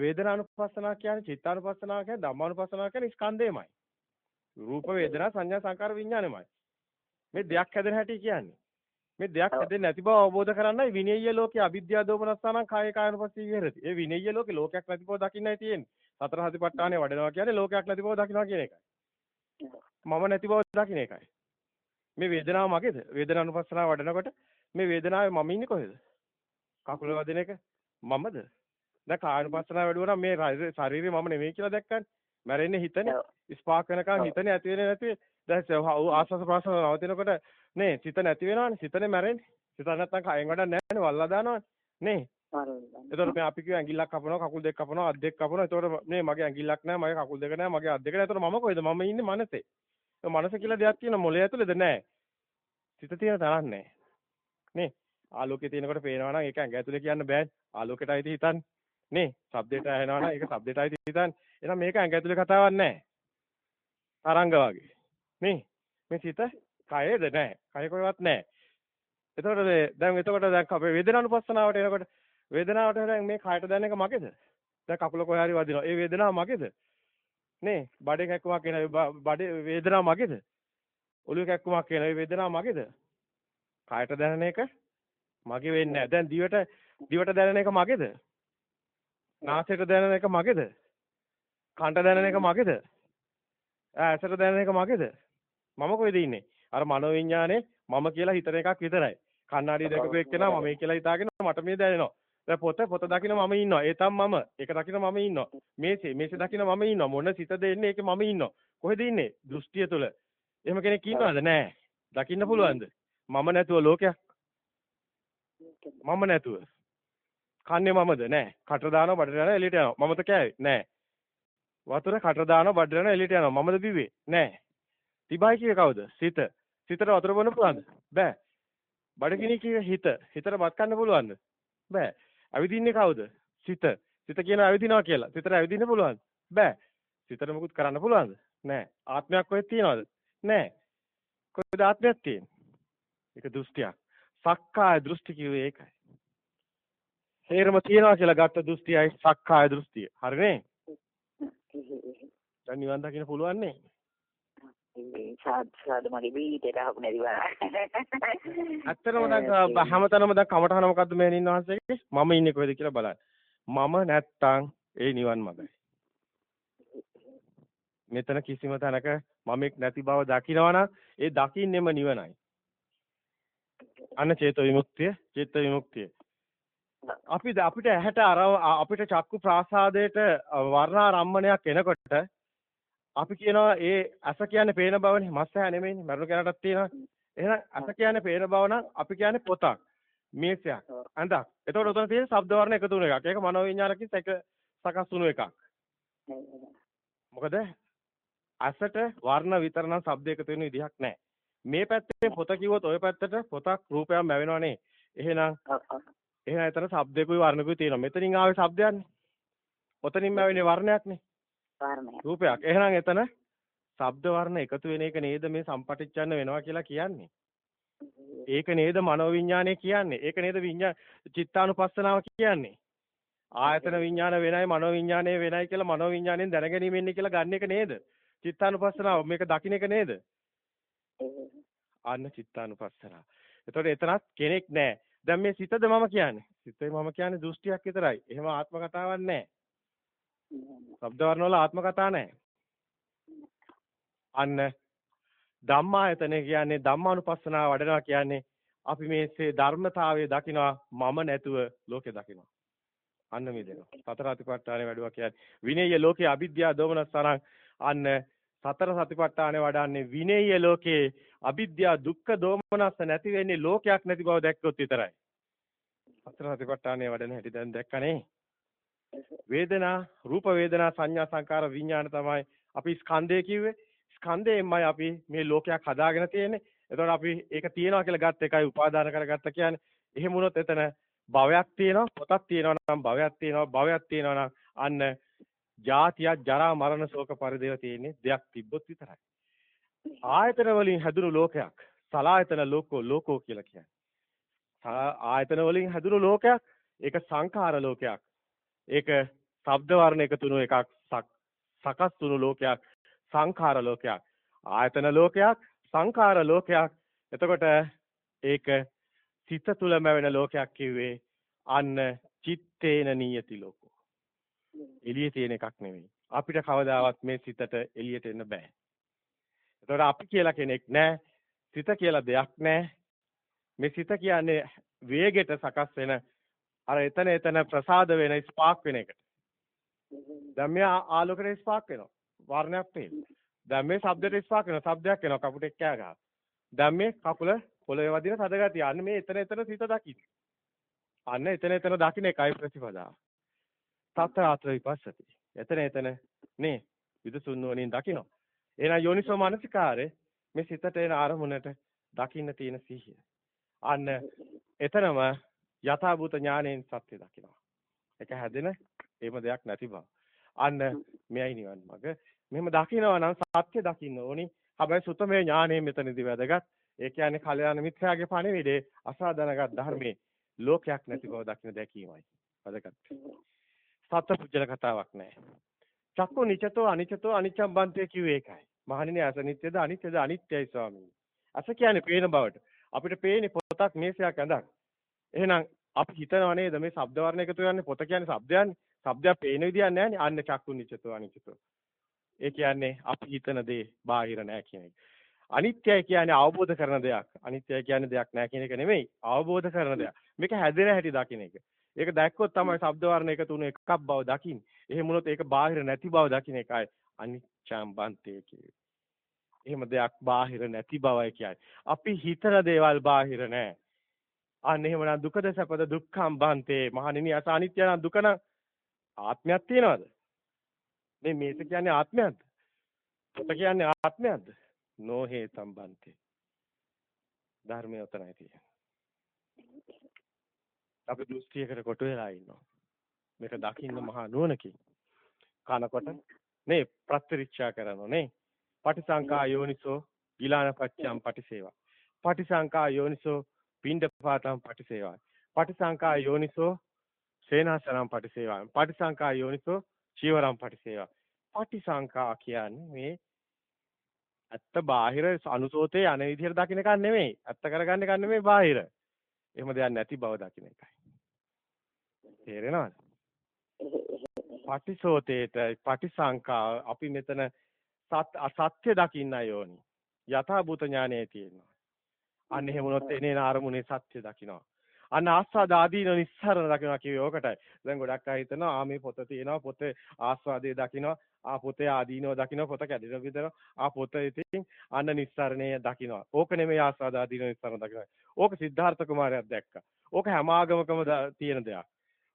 වේදනානුපස්සනා කියන්නේ චිත්තානුපස්සනා කියන්නේ ධම්මානුපස්සනා කියන්නේ ස්කන්ධයමයි. රූප වේදනා සංඥා සංකාර විඥානයමයි. මේ දෙයක් හැදෙන හැටි කියන්නේ. මේ දෙයක් හැදෙන්නේ නැති බව අවබෝධ කරගන්නයි විනය්‍ය ලෝකේ අවිද්‍යාව දෝමනස්සානම් කාය කායනුපස්සී විහෙරති. ඒ විනය්‍ය ලෝකේ ලෝකයක් නැති බව දකින්නයි තියෙන්නේ. සතර සතිපට්ඨානේ වඩනවා කියන්නේ ලෝකයක් නැති බව දකින්නවා කියන එකයි. මම නැති බව දකින්න එකයි. මේ වේදනාව මගේද? වේදනානුපස්සනාව වඩනකොට මේ වේදනාවේ මම ඉන්නේ කොහෙද? කකුල වදින එක මමද? දැන් කායනුපස්සනාව වැඩුවා මේ ශරීරය මම නෙමෙයි කියලා දැක්කන්නේ. මැරෙන්නේ හිතනේ. ස්පාක් වෙනකන් හිතනේ ඇති වෙන්නේ නැති දැන් ආස්වාස ප්‍රාසන නවතිනකොට නේ සිත නැති වෙනවනේ සිතනේ මැරෙන්නේ. සිත නැත්තම් කයෙන් වැඩක් නැහැනේ වල්ලා දානවනේ. නේ. එතකොට මේ අපි කිව්ව ඇඟිල්ලක් කපනවා කකුල් දෙක කපනවා අත් දෙක කපනවා. එතකොට මේ මගේ ඇඟිල්ලක් නැහැ මගේ කකුල් දෙක නැහැ මගේ අත් දෙක නැහැ. එතකොට මම කොහෙද? මම ඉන්නේ මනසේ. මනස කියලා දෙයක් තියෙන මොලේ ඇතුළේද නැහැ. සිත තියෙන තරක් නැහැ. නේ? ආලෝකයේ තියෙනකොට පේනවා නම් ඒක ඇඟ ඇතුලේ කියන්න බෑනේ. ආලෝකයට අයිති හිතන්නේ. නේ? ශබ්දයට ඇහෙනවා නම් ඒක ශබ්දයට අයිති හිතන්නේ. එහෙනම් මේක ඇඟ ඇතුලේ කතාවක් නැහැ. තරංග වගේ. නේ? මේ සිත කයේද නැහැ. කය කොහෙවත් නැහැ. එතකොට දැන් එතකොට දැන් අපේ වේදනානුපස්සනාවට එනකොට වේදනාවට දැන් මේ කයට දැනෙන එක මගේද? දැන් කකුල කොහේ හරි වදිනවා. ඒ වේදනාව මගේද? නේ? බඩේ කැක්කමක් එන බඩේ වේදනාව මගේද? ඔළුවේ කැක්කමක් එන වේදනාව මගේද? කයට දැනෙන එක මගේ වෙන්නේ නැහැ. දැන් දිවට දිවට දැනෙන එක මගේද? නාසයට දැනෙන එක මගේද? කනට දැනෙන එක මගේද? ඇසට දැනෙන එක මගේද? මම කොහෙද ඉන්නේ? අර මනෝවිඤ්ඤානේ මම කියලා හිතන එකක් විතරයි. කණ්ණාඩිය දැකපු එක්කෙනා මම කියලා හිතාගෙන මට මේ දැනෙනවා. දැන් පොත පොත දකින්න මම ඉන්නවා. ඒ තම මම. ඒක දකින්න මම ඉන්නවා. මේසේ මේසේ දකින්න මම ඉන්නවා. මොන සිත දෙන්නේ ඒකේ මම ඉන්නවා. කොහෙද ඉන්නේ? දෘෂ්ටිය තුල. එහෙම කෙනෙක් ඉන්නවද? නෑ. දකින්න පුළුවන්ද? මම නැතුව ලෝකයක්. මම නැතුව. කන්නේ මමද? නෑ. කට දානවා බඩට යනවා එළියට යනවා. මමද කෑවේ? නෑ. වතුර කට දානවා බඩට යනවා එළියට යනවා. මමද බිව්වේ? නෑ. තිබයි කියේ කවුද? සිත. සිතට වතුර බොන්න පුළුවන්ද? බෑ. බඩගිනි කියේ හිත. හිතට බත් කන්න පුළුවන්ද? බෑ. ඇවිදින්නේ කවුද? සිත. සිත කියන ඇවිදිනවා කියලා. සිතට ඇවිදින්න පුළුවන්ද? බෑ. සිතට මොකුත් කරන්න පුළුවන්ද? නෑ. ආත්මයක් කොහෙද තියනවද? නෑ. කොහෙද ආත්මයක් තියෙන්නේ? ඒක දෘෂ්ටියක්. සක්කාය දෘෂ්ටි කිව්වේ ඒකයි. හේරම තියනවා කියලා ගත්ත දෘෂ්ටියයි සක්කාය දෘෂ්ටිය. හරිනේ? දැන් නිවන් දකින්න පුළුවන් නේ? සාද් මගේ බීටේ රහපු නැති බලා. ඇත්තටම දැන් හැමතැනම දැන් කමටහන මොකද්ද මේ නින් වහන්සේගේ? මම ඉන්නේ කොහෙද කියලා බලන්න. මම නැත්තම් ඒ නිවන් මගයි. මෙතන කිසිම තැනක මමෙක් නැති බව දකිනවනම් ඒ දකින්නෙම නිවනයි. අන්න චේතෝ විමුක්තිය, චේත විමුක්තිය. අපි අපිට ඇහැට අර අපිට චක්කු ප්‍රාසාදයට වර්ණාරම්මණයක් එනකොට අපි කියනවා ඒ අස කියන්නේ පේන බවනේ මස් ඇහැ නෙමෙයිනේ මරුණු කෙනාටත් තියෙනවා. එහෙනම් අස කියන්නේ පේන බව නම් අපි කියන්නේ පොතක්. මේසයක්. අඳක්. එතකොට උතන තියෙන ශබ්ද වර්ණ එකතු වෙන එකක්. ඒක මනෝවිඤ්ඤාණකින් සකස් වුණු එකක්. මොකද අසට වර්ණ විතරනම් ශබ්ද එකතු වෙන විදිහක් නැහැ. මේ පැත්තේ පොත කිව්වොත් ওই පැත්තට පොතක් රූපයක් මැවෙනවනේ. එහෙනම් එහෙනම් එතන ශබ්දකුයි වර්ණකුයි තියෙනවා. මෙතනින් ආවේ ශබ්දයක්නේ. ඔතනින් මැවෙන්නේ වර්ණයක්නේ. වර්ණයක්. රූපයක්. එහෙනම් එතන ශබ්ද වර්ණ එකතු වෙන එක නේද මේ සම්පටිච්ඡන්න වෙනවා කියලා කියන්නේ. ඒක නේද මනෝවිඤ්ඤාණය කියන්නේ. ඒක නේද විඤ්ඤා චිත්තානුපස්සනාව කියන්නේ. ආයතන විඤ්ඤාණ වෙනයි මනෝවිඤ්ඤාණය වෙනයි කියලා මනෝවිඤ්ඤාණයෙන් දැනගැනීමෙන්නේ කියලා ගන්න එක නේද? චිත්තානුපස්සනාව මේක දකින්න එක නේද? අන්න චිත්තානුපස්සනාව. එතකොට එතනත් කෙනෙක් නැහැ. දැන් මේ සිතද මම කියන්නේ. සිතේ මම කියන්නේ දෘෂ්ටියක් විතරයි. එහෙම ආත්ම කතාවක් නැහැ. ශබ්ද වර්ණ වල ආත්ම කතා නැහැ. අන්න ධම්මායතන කියන්නේ ධම්මානුපස්සනාව වඩනවා කියන්නේ අපි මේ ධර්මතාවයේ දකිනවා මම නැතුව ලෝකේ දකිනවා. අන්න මේ දෙනවා. සතර අතිපට්ඨානේ වැඩුවා කියන්නේ විනේය ලෝකේ අවිද්‍යාව දෝමනස්සරං අන්න සතර සතිපට්ඨානේ වඩන්නේ විනේය ලෝකේ අවිද්‍යා දුක්ඛ දෝමනස්ස නැති වෙන්නේ ලෝකයක් නැති බව දැක්කොත් විතරයි. සතර සතිපට්ඨානේ වඩන හැටි දැන් දැක්කනේ. වේදනා රූප වේදනා සංඥා සංකාර විඥාන තමයි අපි ස්කන්ධය කිව්වේ. ස්කන්ධයෙන්මයි අපි මේ ලෝකයක් හදාගෙන තියෙන්නේ. එතකොට අපි ඒක තියනවා කියලා ගත්ත එකයි උපාදාන කරගත්ත කියන්නේ. එහෙම වුණොත් එතන භවයක් තියෙනවා පොතක් තියෙනවා නම් භවයක් තියෙනවා භවයක් තියෙනවා නම් අන්න ජාතියක් ජරා මරණ ශෝක පරිදේව තියෙන්නේ දෙයක් තිබ්බොත් විතරයි. ආයතන වලින් හැදුණු ලෝකයක් සලායතන ලෝකෝ ලෝකෝ කියලා කියන්නේ. ආයතන වලින් හැදුණු ලෝකයක් ඒක සංඛාර ලෝකයක්. ඒක ශබ්ද වර්ණ එකතුණු එකක් සකස් වුණු ලෝකයක් සංඛාර ලෝකයක්. ආයතන ලෝකයක් සංඛාර ලෝකයක්. එතකොට ඒක සිත තුලම වෙන ලෝකයක් කිව්වේ අන්න චිත්තේන නියති ලෝක. එළියේ තියෙන එකක් නෙවෙයි. අපිට කවදාවත් මේ සිතට එළියට එන්න බෑ. ඒතකොට අපි කියලා කෙනෙක් නැහැ. සිත කියලා දෙයක් නැහැ. මේ සිත කියන්නේ වේගෙට සකස් වෙන අර එතන එතන ප්‍රසාද වෙන ස්පාක් වෙන එකට. දැන් මේ ආලෝකයට ස්පාක් වෙනවා. වර්ණයක් පේනවා. දැන් මේ ශබ්දයට ස්පාක් වෙනවා. ශබ්දයක් එනවා. කපුටෙක් කෑ ගහනවා. දැන් මේ කකුල පොළවේ වදින සදගතිය. අන්න මේ එතන එතන සිත දකින්න. අන්න එතන එතන දකින්න එකයි ප්‍රතිපදාව. තත්‍රාත්‍ර විපස්සති. එතන එතන නේ විදසුන් නුවණින් දකිනවා. එහෙනම් යෝනිසෝ මානසිකාරේ මේ සිතට එන අරමුණට දකින්න තියෙන සිහිය. අන්න එතනම යථාභූත ඥාණයෙන් සත්‍ය දකිනවා. ඒක හැදෙන එහෙම දෙයක් නැති බව. අන්න මෙයයි නිවන් මඟ. මෙහෙම දකිනවා නම් සත්‍ය දකින්න ඕනි. හැබැයි සුතමේ ඥාණය මෙතනදී වැදගත්. ඒ කියන්නේ කල්යාණ මිත්‍රාගේ පණිවිඩේ අසාධනගත ධර්මයේ ලෝකයක් නැති බව දකින්න දැකීමයි. වැදගත්. සත්පුජ්‍යල කතාවක් නෑ. චක්කු නිචතෝ අනිචතෝ අනිච්ඡම් බන්තේ කිව්වේ ඒකයි. මහණෙනි අස නිත්‍යද අනිත්‍යද අනිත්‍යයි ස්වාමීනි. අස කියන්නේ පේන බවට. අපිට පේන්නේ පොතක් මේසයක් ඇඳක්. එහෙනම් අපි හිතනව නේද මේ ශබ්ද වර්ණ එකතු කරන්නේ පොත කියන්නේ ශබ්දයන්නේ. ශබ්දයක් පේන විදියක් නැහැනේ. අන්න චක්කු නිචතෝ අනිචතෝ. ඒ කියන්නේ අපි හිතන දේ බාහිර නෑ කියන එක. අනිත්‍යයි කියන්නේ අවබෝධ කරන දෙයක්. අනිත්‍යයි කියන්නේ දෙයක් නෑ කියන එක නෙමෙයි. අවබෝධ කරන දෙයක්. මේක හැදෙන හැටි දකින්න එක. ඒක දැක්කොත් තමයි ශබ්ද වර්ණ එකතු වුණු එකක් බව දකින්නේ. එහෙම වුණොත් ඒක බාහිර නැති බව දකින්න එකයි අනිච්ඡම් බන්තේ කියන්නේ. එහෙම දෙයක් බාහිර නැති බවයි කියන්නේ. අපි හිතන දේවල් බාහිර නෑ. අන්න එහෙමනම් දුකද සැපද දුක්ඛම් බන්තේ මහණෙනි අස අනිත්‍ය නම් දුක නම් ආත්මයක් තියනවද? මේ මේස කියන්නේ ආත්මයක්ද? පොත කියන්නේ ආත්මයක්ද? නොහේ සම්බන්තේ. ධර්මය උතනයි තියෙන්නේ. අපි දෘෂ්ටියකට කොට වෙලා ඉන්නවා. මේක දකින්න මහා නුවණකින්. කනකොට නේ ප්‍රත්‍රිච්ඡා කරනවා නේ. පටිසංකා යෝනිසෝ ඊලාන පච්චම් පටිසේවා. පටිසංකා යෝනිසෝ පිණ්ඩපාතම් පටිසේවා. පටිසංකා යෝනිසෝ සේනාසනම් පටිසේවා. පටිසංකා යෝනිසෝ චීවරම් පටිසේවා. පටිසංකා කියන්නේ මේ ඇත්ත බාහිර අනුසෝතේ යන විදිහට දකින්න එක නෙමෙයි. ඇත්ත කරගන්න එක නෙමෙයි බාහිර. එහෙම දෙයක් නැති බව දකින්න එකයි. තේරෙනවද? පටිසෝතේට පටිසංකා අපි මෙතන සත් අසත්‍ය දකින්නයි ඕනි. යථාභූත ඥානය තියෙනවා. අන්න එහෙම වුණොත් එනේන අරමුණේ සත්‍ය දකින්නවා. අන්න ආස්වාද ආදීන නිස්සාරණ දකින්නවා කියවේ ඕකටයි. දැන් ගොඩක් අය හිතනවා ආ මේ පොත තියෙනවා පොතේ ආස්වාදයේ දකින්නවා ආ පොතේ ආදීනව දකින්නවා පොත කැඩෙන විතර ආ පොත ඉතින් අන්න නිස්සාරණය දකින්නවා. ඕක නෙමෙයි ආස්වාද ආදීන නිස්සාරණ දකින්නවා. ඕක සිද්ධාර්ථ කුමාරයාත් දැක්කා. ඕක හැම ආගමකම තියෙන දෙයක්.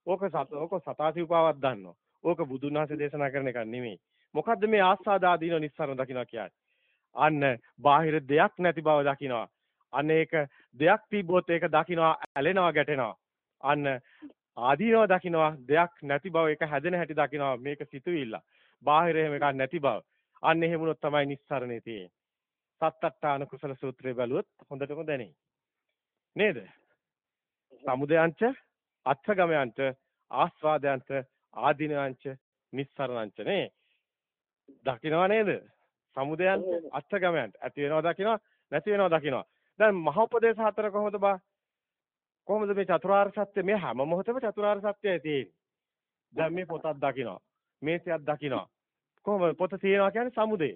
ඕක සත ඕක සතාසිව්පාවක් දන්නවා. ඕක බුදුන් වහන්සේ දේශනා කරන එකක් නෙමෙයි. මොකද්ද මේ ආස්වාද ආදීන නිස්සාරණ දකින්නවා කියන්නේ? අන්න බාහිර දෙයක් නැති බව දකින්නවා. අන්න ඒක දෙයක් තිබ්බොත් ඒක දකින්නවා ඇලෙනවා ගැටෙනවා. අන්න ආදීනව දකින්නවා දෙයක් නැති බව ඒක හැදෙන හැටි දකින්නවා මේක සිතුවිල්ල. බාහිර එහෙම එකක් නැති බව. අන්න එහෙම වුණොත් තමයි නිස්සරණේ තියෙන්නේ. සත්තට්ඨාන කුසල සූත්‍රය බැලුවොත් හොඳටම දැනේ. නේද? සමුදයංච අත්ථගමයන්ච ආස්වාදයන්ච ආදීනවංච නිස්සරණංච නේ. දකින්නවා නේද? සමුදයන්ච අත්ථගමයන්ච ඇති වෙනවා දකින්නවා නැති වෙනවා දකින්නවා. දැන් මහ උපදේශ හතර කොහොමද බා? කොහොමද මේ චතුරාර්ය සත්‍ය මේ හැම මොහොතේම චතුරාර්ය සත්‍යය තියෙන්නේ. දැන් මේ පොතක් දකිනවා. මේසයක් දකිනවා. කොහොමද පොත තියෙනවා කියන්නේ සමුදේ.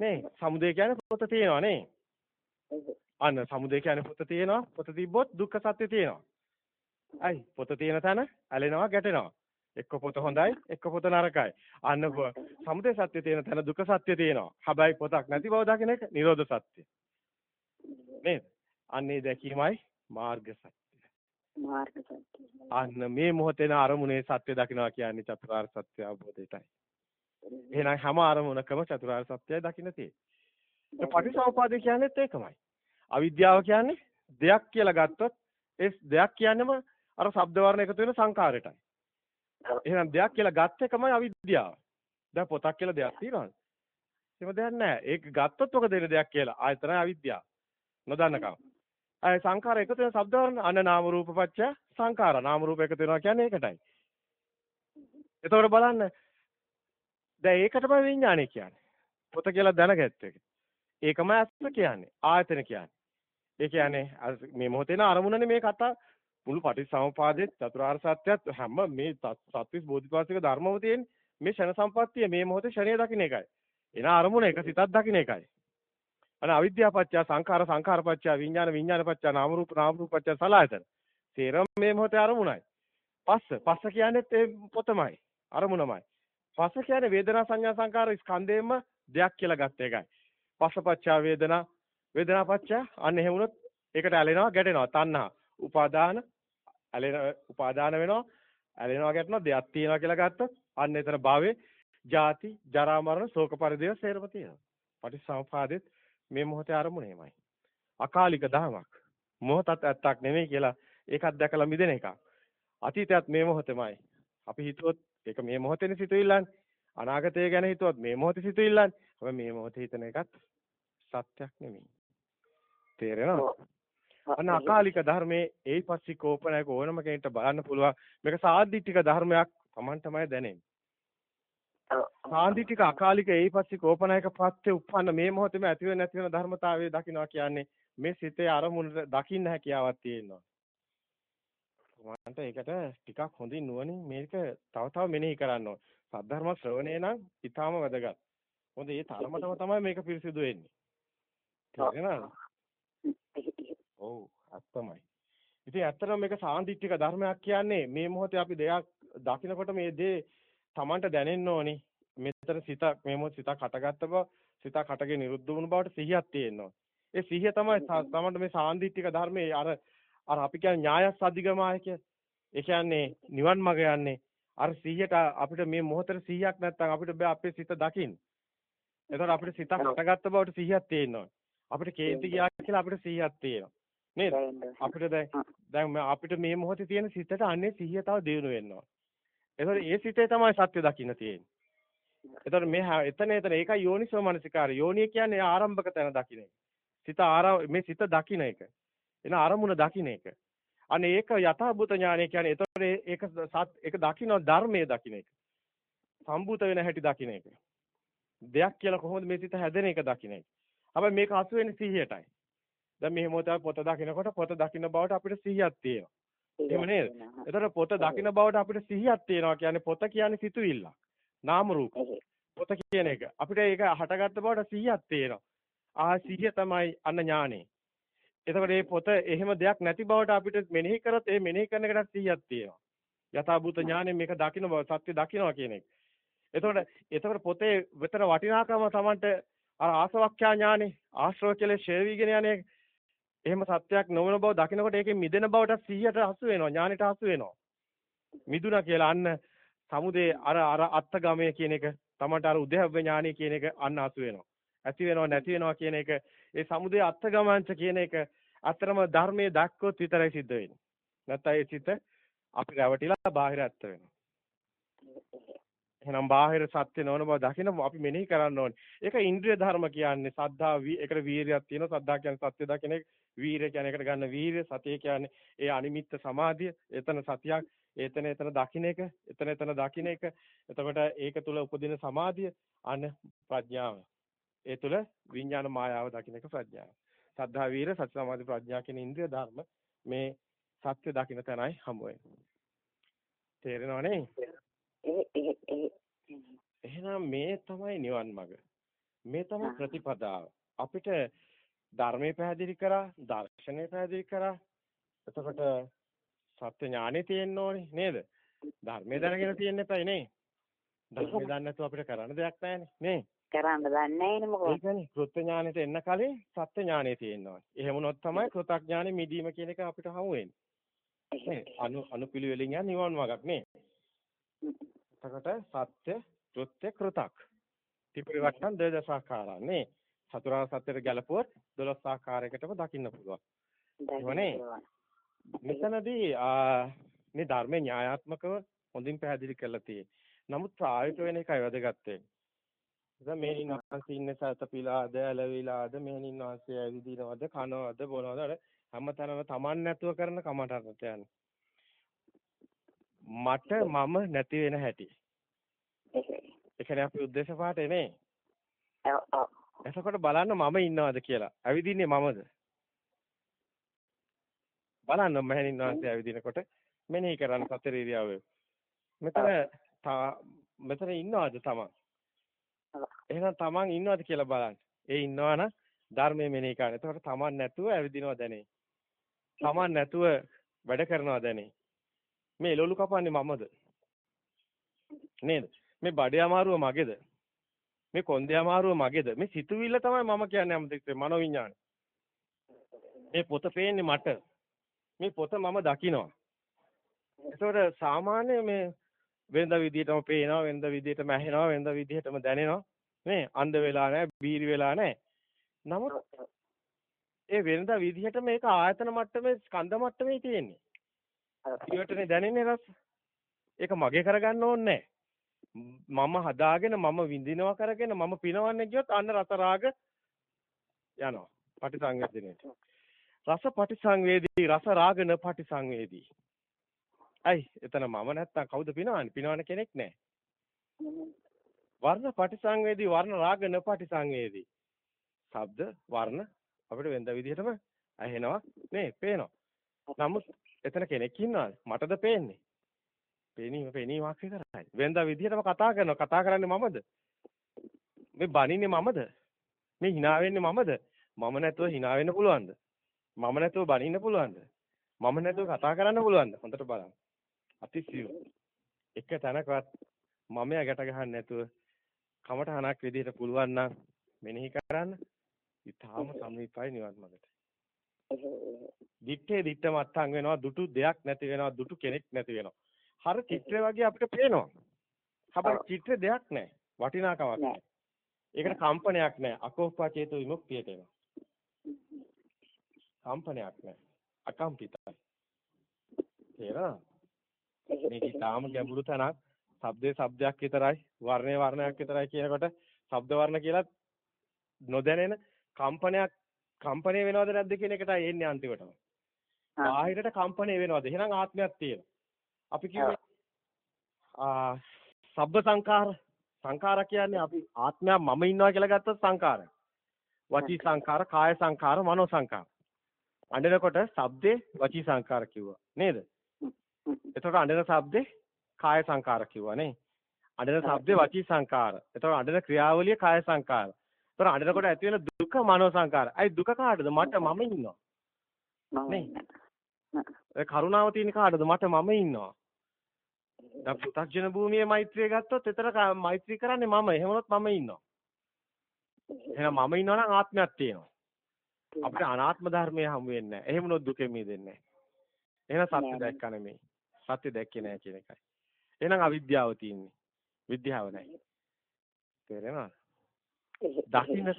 නේ සමුදේ කියන්නේ පොත තියෙනවා නේ. අන්න සමුදේ කියන්නේ පොත තියෙනවා. පොත තිබ්බොත් දුක්ඛ සත්‍ය තියෙනවා. අයි පොත තියෙන තැන ඇලෙනවා ගැටෙනවා. එක්ක පොත හොඳයි එක්ක පොත නරකයි. අන්න සමුදේ සත්‍ය තියෙන තැන දුක සත්‍ය තියෙනවා. හැබැයි පොතක් නැති බව දකින එක නිරෝධ සත්‍ය. නේද? අන්නේ දැකීමයි මාර්ග සත්‍ය. මාර්ග සත්‍ය. අන්න මේ මොහොතේන අරමුණේ සත්‍ය දකින්නවා කියන්නේ චතුරාර්ය සත්‍ය අවබෝධයටයි. එහෙනම් හැම අරමුණකම චතුරාර්ය සත්‍යය දකින්න තියෙන්නේ. පටිසෝපාදේ කියන්නේත් ඒකමයි. අවිද්‍යාව කියන්නේ දෙයක් කියලා ගත්තොත් ඒ දෙයක් කියන්නේම අර ශබ්ද වර්ණ එකතු වෙන සංකාරයටයි. එහෙනම් දෙයක් කියලා ගත්ත එකමයි අවිද්‍යාව. දැන් පොතක් කියලා දෙයක් තියෙනවද? එහෙම දෙයක් නැහැ. ඒක ගත්තොත් ඔක දෙන දෙයක් කියලා. ආයතනයි අවිද්‍යාව. නොදන්නකම. අය සංඛාර එකතු වෙන ශබ්ද වර්ණ අන නාම රූප පත්‍ය සංඛාර නාම රූප එකතු වෙනවා කියන්නේ ඒකටයි. එතකොට බලන්න දැන් ඒකටම විඥානය කියන්නේ. පොත කියලා දැනගත්ත එක. ඒකම අස්ස කියන්නේ. ආයතන කියන්නේ. ඒ කියන්නේ මේ මොහොතේන අරමුණනේ මේ කතා මුළු පටිච්චසමුපාදයේ චතුරාර්ය සත්‍යයත් හැම මේ සත්‍විස් බෝධිපාසික ධර්මව තියෙන්නේ මේ ෂණ සම්පත්තිය මේ මොහොතේ ෂණය දකින්න එකයි. එන අරමුණ එක සිතක් දකින්න එකයි. අන අවිද්‍යාව පත්‍ය සංඛාර සංඛාර පත්‍ය විඥාන විඥාන පත්‍ය නාම රූප නාම රූප පත්‍ය සලආයතන. තේරම මේ මොහොතේ අරමුණයි. පස්ස පස්ස කියන්නේත් ඒ පොතමයි. අරමුණමයි. පස්ස කියන්නේ වේදනා සංඥා සංකාර ස්කන්ධයෙන්ම දෙයක් කියලා ගත්ත එකයි. පස්ස පත්‍ය වේදනා වේදනා පත්‍ය අන්න එහෙම වුණොත් ඒකට ඇලෙනවා ගැටෙනවා තණ්හා. උපාදාන ඇලෙන උපාදාන වෙනවා ඇලෙනවා ගැටෙනවා දෙයක් තියෙනවා කියලා ගත්තොත් අන්න එතන භාවයේ ජාති ජරා මරණ ශෝක පරිදේව සේරම තියෙනවා. පටිච්චසමුපාදෙත් මේ මොහොතේ අරමුණේමයි. අකාලික ධමයක්. මොහොතත් ඇත්තක් නෙමෙයි කියලා ඒකත් දැකලා මිදෙන එකක්. අතීතයත් මේ මොහොතෙමයි. අපි හිතුවොත් ඒක මේ මොහොතේනේ සිතුවිල්ලන්නේ. අනාගතය ගැන හිතුවොත් මේ මොහොතේ සිතුවිල්ලන්නේ. හැබැයි මේ මොහොතේ හිතන එකත් සත්‍යක් නෙමෙයි. තේරෙනවද? අන්න අකාලික ධර්මයේ ඒපස්සික ඕපනයක ඕනම කෙනෙක්ට බලන්න පුළුවන්. මේක සාද්දිටික ධර්මයක් Taman තමයි දැනෙන්නේ. සාන්දිටික අකාලික ඒපස්සික ඕපනයක පත්තේ උප්පන්න මේ මොහොතේම ඇති වෙන නැති වෙන ධර්මතාවය දකින්නවා කියන්නේ මේ සිතේ අරමුණට දකින්න හැකියාවක් තියෙනවා. මන්ට ඒකට ටිකක් හොඳින් නුවණින් මේක තව තව මෙනෙහි කරන්න ඕන. සද්ධර්ම ශ්‍රවණේ නම් ඊටාම වැදගත්. මොකද ඒ තරමටම තමයි මේක පිරිසිදු වෙන්නේ. තේරෙනවද? ඔව් අත්තමයි. ඉතින් ඇත්තටම මේක සාන්දිටික ධර්මයක් කියන්නේ මේ මොහොතේ අපි දෙයක් දකිනකොට මේ දේ Tamanට දැනෙන්න ඕනේ. මෙතන සිතක් මේ මොහොත සිතක් හටගත්ත බව, සිතක් හටගෙන නිරුද්ධ වුණු බවට සිහියක් තියෙනවා. ඒ සිහිය තමයි Tamanට මේ සාන්දිටික ධර්මයේ අර අර අපි කියන්නේ ඥායස් අධිගමාය කිය. ඒ කියන්නේ නිවන් මඟ යන්නේ අර සිහියට අපිට මේ මොහොතේ සිහියක් නැත්නම් අපිට බෑ අපේ සිත දකින්න. එතකොට අපිට සිතක් හටගත්ත බවට සිහියක් තියෙනවා. අපිට කේන්ති ගියා කියලා අපිට සිහියක් තියෙනවා. නේද? අපිට දැන් දැන් අපිට මේ මොහොතේ තියෙන සිතට අන්නේ සිහිය තව දියුණු වෙනවා. එතකොට ඒ සිතේ තමයි සත්‍ය දකින්න තියෙන්නේ. එතකොට මේ එතන එතන ඒකයි යෝනිසෝ මනසිකාරය. යෝනිය කියන්නේ ආරම්භක තැන දකින්න එක. සිත ආර මේ සිත දකින්න එක. එන අරමුණ දකින්න එක. අනේ ඒක යථාභූත ඥානය කියන්නේ එතකොට ඒක ඒක දකින්න ධර්මයේ දකින්න එක. සම්භූත වෙන හැටි දකින්න එක. දෙයක් කියලා කොහොමද මේ සිත හැදෙන එක දකින්න එක. හැබැයි මේක අසු වෙන්නේ සිහියටයි. දැන් මේ මොහොතේ පොත දකිනකොට පොත දකින්න බවට අපිට සිහියක් තියෙනවා. එහෙම නේද? එතකොට පොත දකින්න බවට අපිට සිහියක් තියෙනවා කියන්නේ පොත කියන්නේ සිතුවිල්ලක්. නාම රූප. පොත කියන එක. අපිට ඒක හටගත්ත බවට සිහියක් තියෙනවා. ආ සිහිය තමයි අන්න ඥානෙ. එතකොට මේ පොත එහෙම දෙයක් නැති බවට අපිට මෙනෙහි කරොත් ඒ මෙනෙහි කරන එකට සිහියක් තියෙනවා. යථාභූත ඥානෙ මේක දකින්න බව සත්‍ය දකින්නවා කියන එක. එතකොට එතකොට පොතේ විතර වටිනාකම Tamanට අර ආසවක්ඛ්‍යා ඥානෙ ආශ්‍රව කෙලෙස් ෂේ වීගෙන යන්නේ එහෙම සත්‍යයක් නොවන බව දකිනකොට ඒකෙන් මිදෙන බවට 100ට හසු වෙනවා ඥානෙට හසු වෙනවා මිදුණා කියලා අන්න සමුදේ අර අර අත්ගමය කියන එක තමන්ට අර උද්‍යව ඥානෙ කියන එක අන්න හසු වෙනවා ඇති වෙනවා නැති වෙනවා කියන එක ඒ සමුදේ අත්ගමංච කියන එක අතරම ධර්මයේ දක්කොත් විතරයි සිද්ධ වෙන්නේ නැත්නම් ඒ සිත අපි රැවටිලා බාහිර ඇත්ත වෙනවා එහෙනම් බාහිර සත්‍ය නොවන බව දකින්න අපි මෙනෙහි කරන්න ඕනේ. ඒක ඉන්ද්‍රිය ධර්ම කියන්නේ සද්ධා ඒකට වීරියක් තියෙනවා. සද්ධා කියන්නේ සත්‍ය දකින එක. වීරිය කියන්නේ ඒකට ගන්න වීරිය. සතිය කියන්නේ ඒ අනිමිත්ත සමාධිය. එතන සතියක්. එතන එතන දකින්න එක. එතන එතන දකින්න එක. එතකොට ඒක තුල උපදින සමාධිය අන ප්‍රඥාව. ඒ තුල විඥාන මායාව දකින්න එක ප්‍රඥාව. සද්ධා වීර සති සමාධි ප්‍රඥා කියන ඉන්ද්‍රිය ධර්ම මේ සත්‍ය දකින්න තැනයි හමු වෙන්නේ. තේරෙනවනේ? එහෙනම් මේ තමයි නිවන් මඟ. මේ තමයි ප්‍රතිපදාව. අපිට ධර්මයේ පැහැදිලි කරා, දර්ශනය පැහැදිලි කරා. එතකොට සත්‍ය ඥානෙ තියෙන්න ඕනේ නේද? ධර්මයේ දැනගෙන තියෙන්න එපයි නේ. ධර්මයේ දන්නේ නැතුව අපිට කරන්න දෙයක් නැහැනේ නේ. කරන්න දන්නේ නැහැ මොකද? ඒ කියන්නේ කෘත්‍ය ඥානෙට එන්න කලින් සත්‍ය ඥානෙ තියෙන්න ඕනේ. එහෙම වුණොත් තමයි කෘතඥානෙ මිදීම කියන එක අපිට හමු වෙන්නේ. නේ අනු අනුපිළිවෙලින් යන නිවන් මාර්ගක් නේ. එතකොට සත්‍ය කෘත්‍ය කෘතක්. ත්‍රිපරිවට්ටම් දෙදසාකාරා නේ. චතුරාර්ය සත්‍යයට ගැලපුවොත් 12 ආකාරයකටම දකින්න පුළුවන්. එහෙමනේ. මෙතනදී මේ ධර්මයේ න්‍යායාත්මකව හොඳින් පැහැදිලි කරලා තියෙන්නේ. නමුත් ප්‍රායෝගික වෙන එකයි වැදගත් වෙන්නේ. දැන් මේ ඉන්නවන්ස ඉන්නේ සතපිලාද ඇලවිලාද මෙහෙණින් වාසය ඇවිදිනවද කනවද බොනවද අර හැමතැනම Taman නැතුව කරන කමටහනට යන්නේ. මට මම නැති වෙන හැටි. ඒ කියන්නේ අපි උද්දේශ පාඩේ නේ. ඔව් ඔව්. එතකොට බලන්න මම ඉන්නවද කියලා. ඇවිදින්නේ මමද? බලන්න මහණින් වහන්සේ ඇවිදිනකොට මෙනෙහි කරන්න සතර ඉරියව්වේ. මෙතන මෙතන ඉන්නවද තමන්? එහෙනම් තමන් ඉන්නවද කියලා බලන්න. ඒ ඉන්නවනම් ධර්මයේ මෙනෙහි කරන්න. එතකොට තමන් නැතුව ඇවිදිනවා දැනේ. තමන් නැතුව වැඩ කරනවා දැනේ. මේ එළවලු කපන්නේ මමද? නේද? මේ බඩේ අමාරුව මගේද? මේ කොන්දේ අමාරුව මගේද? මේ සිතුවිල්ල තමයි මම කියන්නේ අමතක මනෝ විඥානය. මේ පොත පේන්නේ මට. මේ පොත මම දකිනවා. ඒතකොට සාමාන්‍ය මේ වෙනද විදිහටම පේනවා වෙනද විදිහටම ඇහෙනවා වෙනද විදිහටම දැනෙනවා නේ අන්ධ වෙලා නැහැ, බීරි වෙලා නැහැ. නමුත් ඒ වෙනද විදිහට මේක ආයතන මට්ටමේ ස්කන්ධ මට්ටමේ තියෙන්නේ. ඊවටනේ දැනෙන්නේ රස. ඒක මගේ කරගන්න ඕනේ මම හදාගෙන මම විඳිනවා කරගෙන මම පිනවන්නේ කියොත් අන්න රස රාග යනවා. පටිසංවේදනයට. රස පටිසංවේදී රස රාග න පටිසංවේදී. අයි එතන මම නැත්තම් කවුද පිනවන්නේ? පිනවන කෙනෙක් නැහැ. වර්ණ පටිසංවේදී වර්ණ රාග න පටිසංවේදී. ශබ්ද වර්ණ අපිට වෙනද විදිහටම ඇහෙනවා නේ පේනවා. නමුත් එතන කෙනෙක් ඉන්නවද? මටද පේන්නේ. පේනීම පේනීමක් විතරයි. වෙනද විදිහටම කතා කරනවා. කතා කරන්නේ මමද? මේ බනින්නේ මමද? මේ hina වෙන්නේ මමද? මම නැතුව hina වෙන්න පුළුවන්ද? මම නැතුව බනින්න පුළුවන්ද? මම නැතුව කතා කරන්න පුළුවන්ද? හොඳට බලන්න. අතිසියු. එක තැනකවත් මමයා ගැට ගහන්න නැතුව කමටහනක් විදිහට පුළුවන් නම් මෙනෙහි කරන්න. ඊටාම සමීපයි නිවන් මාර්ගට. දිත්තේ දිත්ත මත්තන් වෙනවා දුටු දෙයක් නැති වෙනවා දුටු කෙනෙක් නැති වෙනවා. හර චිත්‍රය වගේ අපිට පේනවා. හැබැයි චිත්‍ර දෙයක් නැහැ. වටිනාකමක් නැහැ. ඒකට කම්පනයක් නැහැ. අකෝපා චේතු විමුක්තියට එනවා. කම්පනයක් නැහැ. අකම්පිතයි. තේරෙනවද? මේක තාම ගැඹුරු තැනක්. ශබ්දේ ශබ්දයක් විතරයි, වර්ණේ වර්ණයක් විතරයි කියනකොට ශබ්ද වර්ණ කියලා නොදැනෙන කම්පනයක් කම්පණය වෙනවද නැද්ද කියන එකටයි එන්නේ අන්තිමටම. බාහිරට කම්පණය වෙනවද? එහෙනම් ආත්මයක් තියෙනවා. අපි ආ සබ්බ සංඛාර සංඛාර කියන්නේ අපි ආත්මයක් මම ඉන්නවා කියලා ගත්තොත් සංඛාරය. වචී සංඛාර, කාය සංඛාර, මනෝ සංඛාර. අඬනකොට ශබ්දේ වචී සංඛාර කිව්වා. නේද? එතකොට අඬන ශබ්දේ කාය සංඛාර කිව්වා නේ. අඬන ශබ්දේ වචී සංඛාර. එතකොට අඬන ක්‍රියාවලිය කාය සංඛාර. එතකොට අඬනකොට ඇති වෙන දුක මනෝ සංඛාර. අයි දුක කාටද? මට මම ඉන්නවා. නේ. ඒ කරුණාව තියෙන කාටද? මට මම ඉන්නවා. දැන් පු탁ජන භූමියේ මෛත්‍රිය ගත්තොත් එතන මෛත්‍රී කරන්නේ මම. එහෙමනොත් මම ඉන්නවා. එහෙනම් මම ඉන්නවා නම් ආත්මයක් තියෙනවා. අපිට අනාත්ම ධර්මය හමු වෙන්නේ නැහැ. එහෙමනොත් දුකෙන් මිදෙන්නේ නැහැ. එහෙනම් සත්‍ය දැක්ක නෙමෙයි. සත්‍ය දැක්කේ නැහැ කියන එකයි. එහෙනම් අවිද්‍යාව තියෙන්නේ. විද්‍යාව නැහැ. තේරෙනවද? දකින්න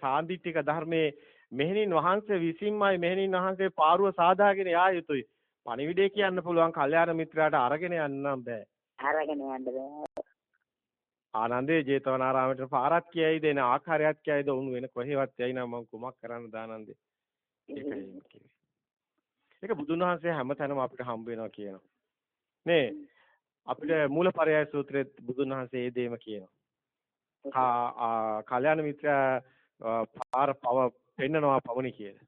සාන්දිටික ධර්මයේ මෙහෙණින් වහන්සේ විසින්මයි මෙහෙණින් වහන්සේ පාරුව සාදාගෙන යා යුතුයි. පණිවිඩය කියන්න පුළුවන් කල්යාණ මිත්‍රයාට අරගෙන යන්නම් බෑ. අරගෙන යන්න බෑ. ආනන්දේ ජේතවනාරාමයට පාරක් කියයිද එන ආකාරයක් කියයිද උණු වෙන කොහෙවත් යයි නම් මම කුමක් කරන්න දානන්දේ. ඒකයි කිව්වේ. ඒක බුදුන් වහන්සේ හැමතැනම අපිට හම්බ වෙනවා කියනවා. නේ අපිට මූලපරයය සූත්‍රයේ බුදුන් වහන්සේ ඒ දෙයම කියනවා. කා කල්‍යාණ මිත්‍රා පාර පව පෙන්නනවා පවණි කියලා.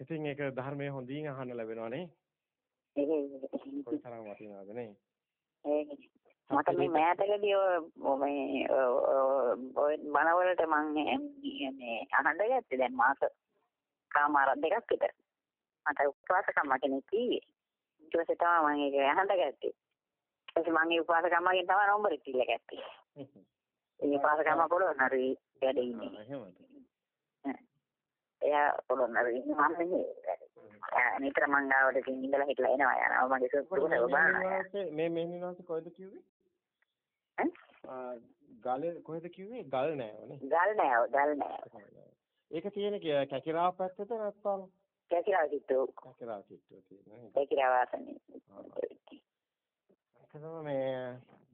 ඉතින් ඒක ධර්මයේ හොඳින් අහන්න ලැබෙනවා නේ. කොයිතරම් වටිනවද නේ. මට මේ මෑතකදී මේ ඔය බණවලට මම මේ අහන්න ගත්තේ දැන් මාස කාමාර දෙකක් විතර. මට උපවාසකම්ම කෙනෙක් කිව්වේ. ඊට පස්සේ තමයි මම ඒක අහන්න ගත්තේ. ඊට පස්සේ මම ඒ උපවාසකම්මගෙන් තමයි නම්බර් එක ඉල්ල ගත්තේ. ඒ උපවාසකම්ම පොළොව නරුයි වැඩ ඉන්නේ. එයා පොළොව නරුයි මම නිතර මං ගාවට ඉතින් ඉඳලා හිටලා එනවා යනවා මගේ සුදුසු බලනවා. මේ මේ නිවාස කොහෙද කිව්වේ? ඈ ගල කොහෙද කිව්වේ? ගල් නෑවනේ. ගල් නෑව, ගල් නෑව. ඒක තියෙන කැකිරාව පැත්තද නැත්නම් කැකිරාව කිට්ටු. කැකිරාව කිට්ටු තියෙනවා. කැකිරාව ආසනේ. එතකොට මේ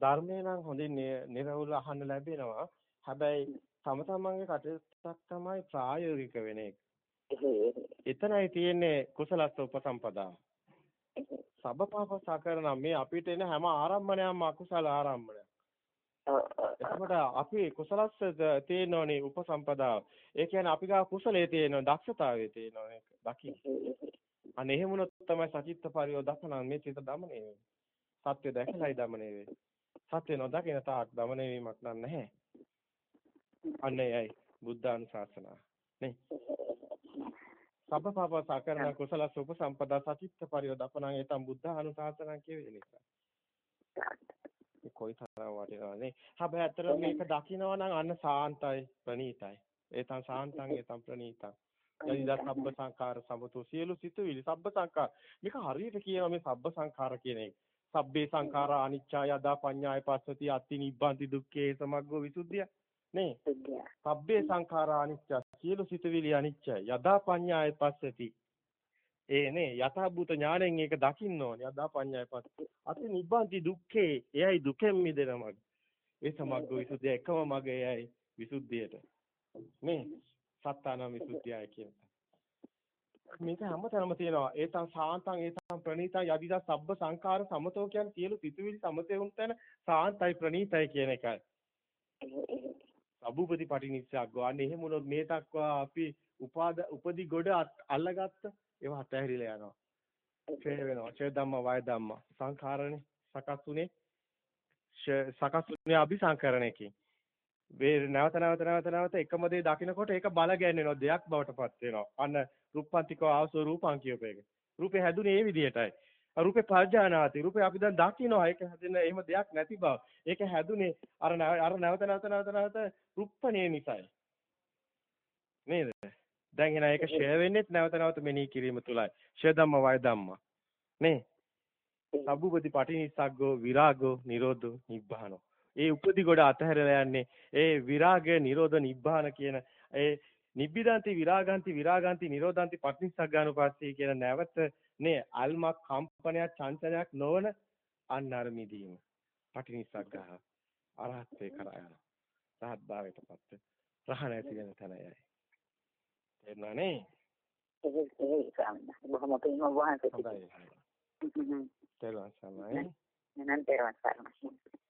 ධර්මේ නම් හොඳින් නිර්වුල අහන්න ලැබෙනවා. හැබැයි තම තමන්ගේ කටයුත්තක් තමයි ප්‍රායෝගික වෙන එක. එතනයි තියෙන්නේ කුසලස්ස උපසම්පදා. සබ්බපාප සකරණ මේ අපිට එන හැම ආරම්භණයක්ම අකුසල ආරම්භණයක්. එතකොට අපි කුසලස්ස තියෙනෝනේ උපසම්පදාව. ඒ කියන්නේ අපි ගා කුසලයේ තියෙන දක්ෂතාවයේ තියෙන එක දකින්න. අනේ එහෙම වුණොත් තමයි සචිත්ත පරියෝ දකන මේ චිත දමණය වෙන්නේ. සත්‍ය දැකලායි දමණය වෙන්නේ. සත්‍ය නොදකින තාක් දමණය වීමක් නැහැ. අන්නේයි බුද්ධානුශාසනා. නේ. සබ්බපාප සාකරණ කුසල සුප සම්පදා සචිත්ත පරියෝ දපනං ඒතම් බුද්ධානුශාසනා කියවේ නිසා. ඒ කොයි තරම් වටිනවනේ. හැබැයි අතර මේක දකිනවා නම් අන්න සාන්තයි ප්‍රණීතයි. ඒතම් සාන්තං ඒතම් ප්‍රණීතං. යදිදා සබ්බ සංඛාර සමතු සියලු සිතුවිලි සබ්බ සංඛාර මේක හරියට කියනවා මේ සබ්බ සංඛාර කියන එක සබ්බේ සංඛාරා අනිච්චා යදා පඤ්ඤාය පස්සති අත්ති නිබ්බන්ති දුක්ඛේ සමග්ගෝ විසුද්ධිය නේ. සබ්බේ සංඛාරා අනිච්චා සියලු සිතවිලි අනිච්චයි. යදා පඤ්ඤාය පස්සති. ඒ නේ යථාභූත ඥාණයෙන් ඒක දකින්න ඕනේ. යදා පඤ්ඤාය පස්සති අති නිබ්බන්ති දුක්ඛේ. එයයි දුකෙන් මිදෙන මඟ ඒ සමග්ගෝ විසුද්ධිය එකම මඟ එයයි විසුද්ධියට. නේ? සත්තාන විසුද්ධියයි කියන මේක හැමතැනම තියෙනවා. ඒතං සාන්තං ඒතං ප්‍රණීතං යදිදා සබ්බ සංඛාර සමතෝ කියන්නේ සියලු සිතුවිලි සමතේ උන්තන සාන්තයි ප්‍රණීතයි කියන එකයි. අභූපති පටිනිස්සග්ගෝ. අන්න එහෙම වුණොත් මේ දක්වා අපි උපාද උපදි ගොඩ අල්ලගත්ත ඒවා අතහැරිලා යනවා. ඡේ වෙනවා. ඡේ ධම්ම වය ධම්ම. සංඛාරනේ සකස් උනේ සකස් උනේ අபிසංකරණයකින්. වේ නැවත නැවත නැවත නැවත එකම දේ දකිනකොට ඒක බල ගැන්වෙනවා දෙයක් බවට පත් වෙනවා. අන්න රුප්පන්තිකව ආවසෝ රූපං කියපේක. රූපේ හැදුනේ ඒ විදිහටයි. රූපේ පර්ජානාති. රූපේ අපි දැන් දකිනවා ඒක හැදෙන එහෙම දෙයක් නැති බව. ඒක හැදුනේ අර අර නැවත නැවත නැවත නැවත රුප්පණේ නිසායි. නේද? දැන් එන ඒක ෂෙයා වෙන්නේත් නැවත නැවත මෙනෙහි කිරීම තුලයි. ෂය ධම්ම වය ධම්ම. නේ? සබ්බුපති පටිනිස්සග්ගෝ විරාගෝ නිරෝධෝ නිබ්බානෝ. ඒ උපදි ගොඩ අතහැරලා යන්නේ ඒ විරාගය නිරෝධ නිබ්බාන කියන ඒ නිබ්බිදාන්ති විරාගාන්ති විරාගාන්ති නිරෝධාන්ති පටිච්චසග්ගානුපස්සී කියන නැවත නේ අල්මක් කම්පනයක් චංචලයක් නොවන අන්න අර මිදීම පටිනිස්සග්ගහ අරහත්වේ කරා යන රහත් භාවයටපත් රහ නැති වෙන තැනයයි තේරුණා නේ? ඒක ඒක ස්වාමීන් වහන්සේ. බොහොම පින්ව වහන්සේ. හොඳයි තේරුණා සමයි නන්තරවත් සරණයි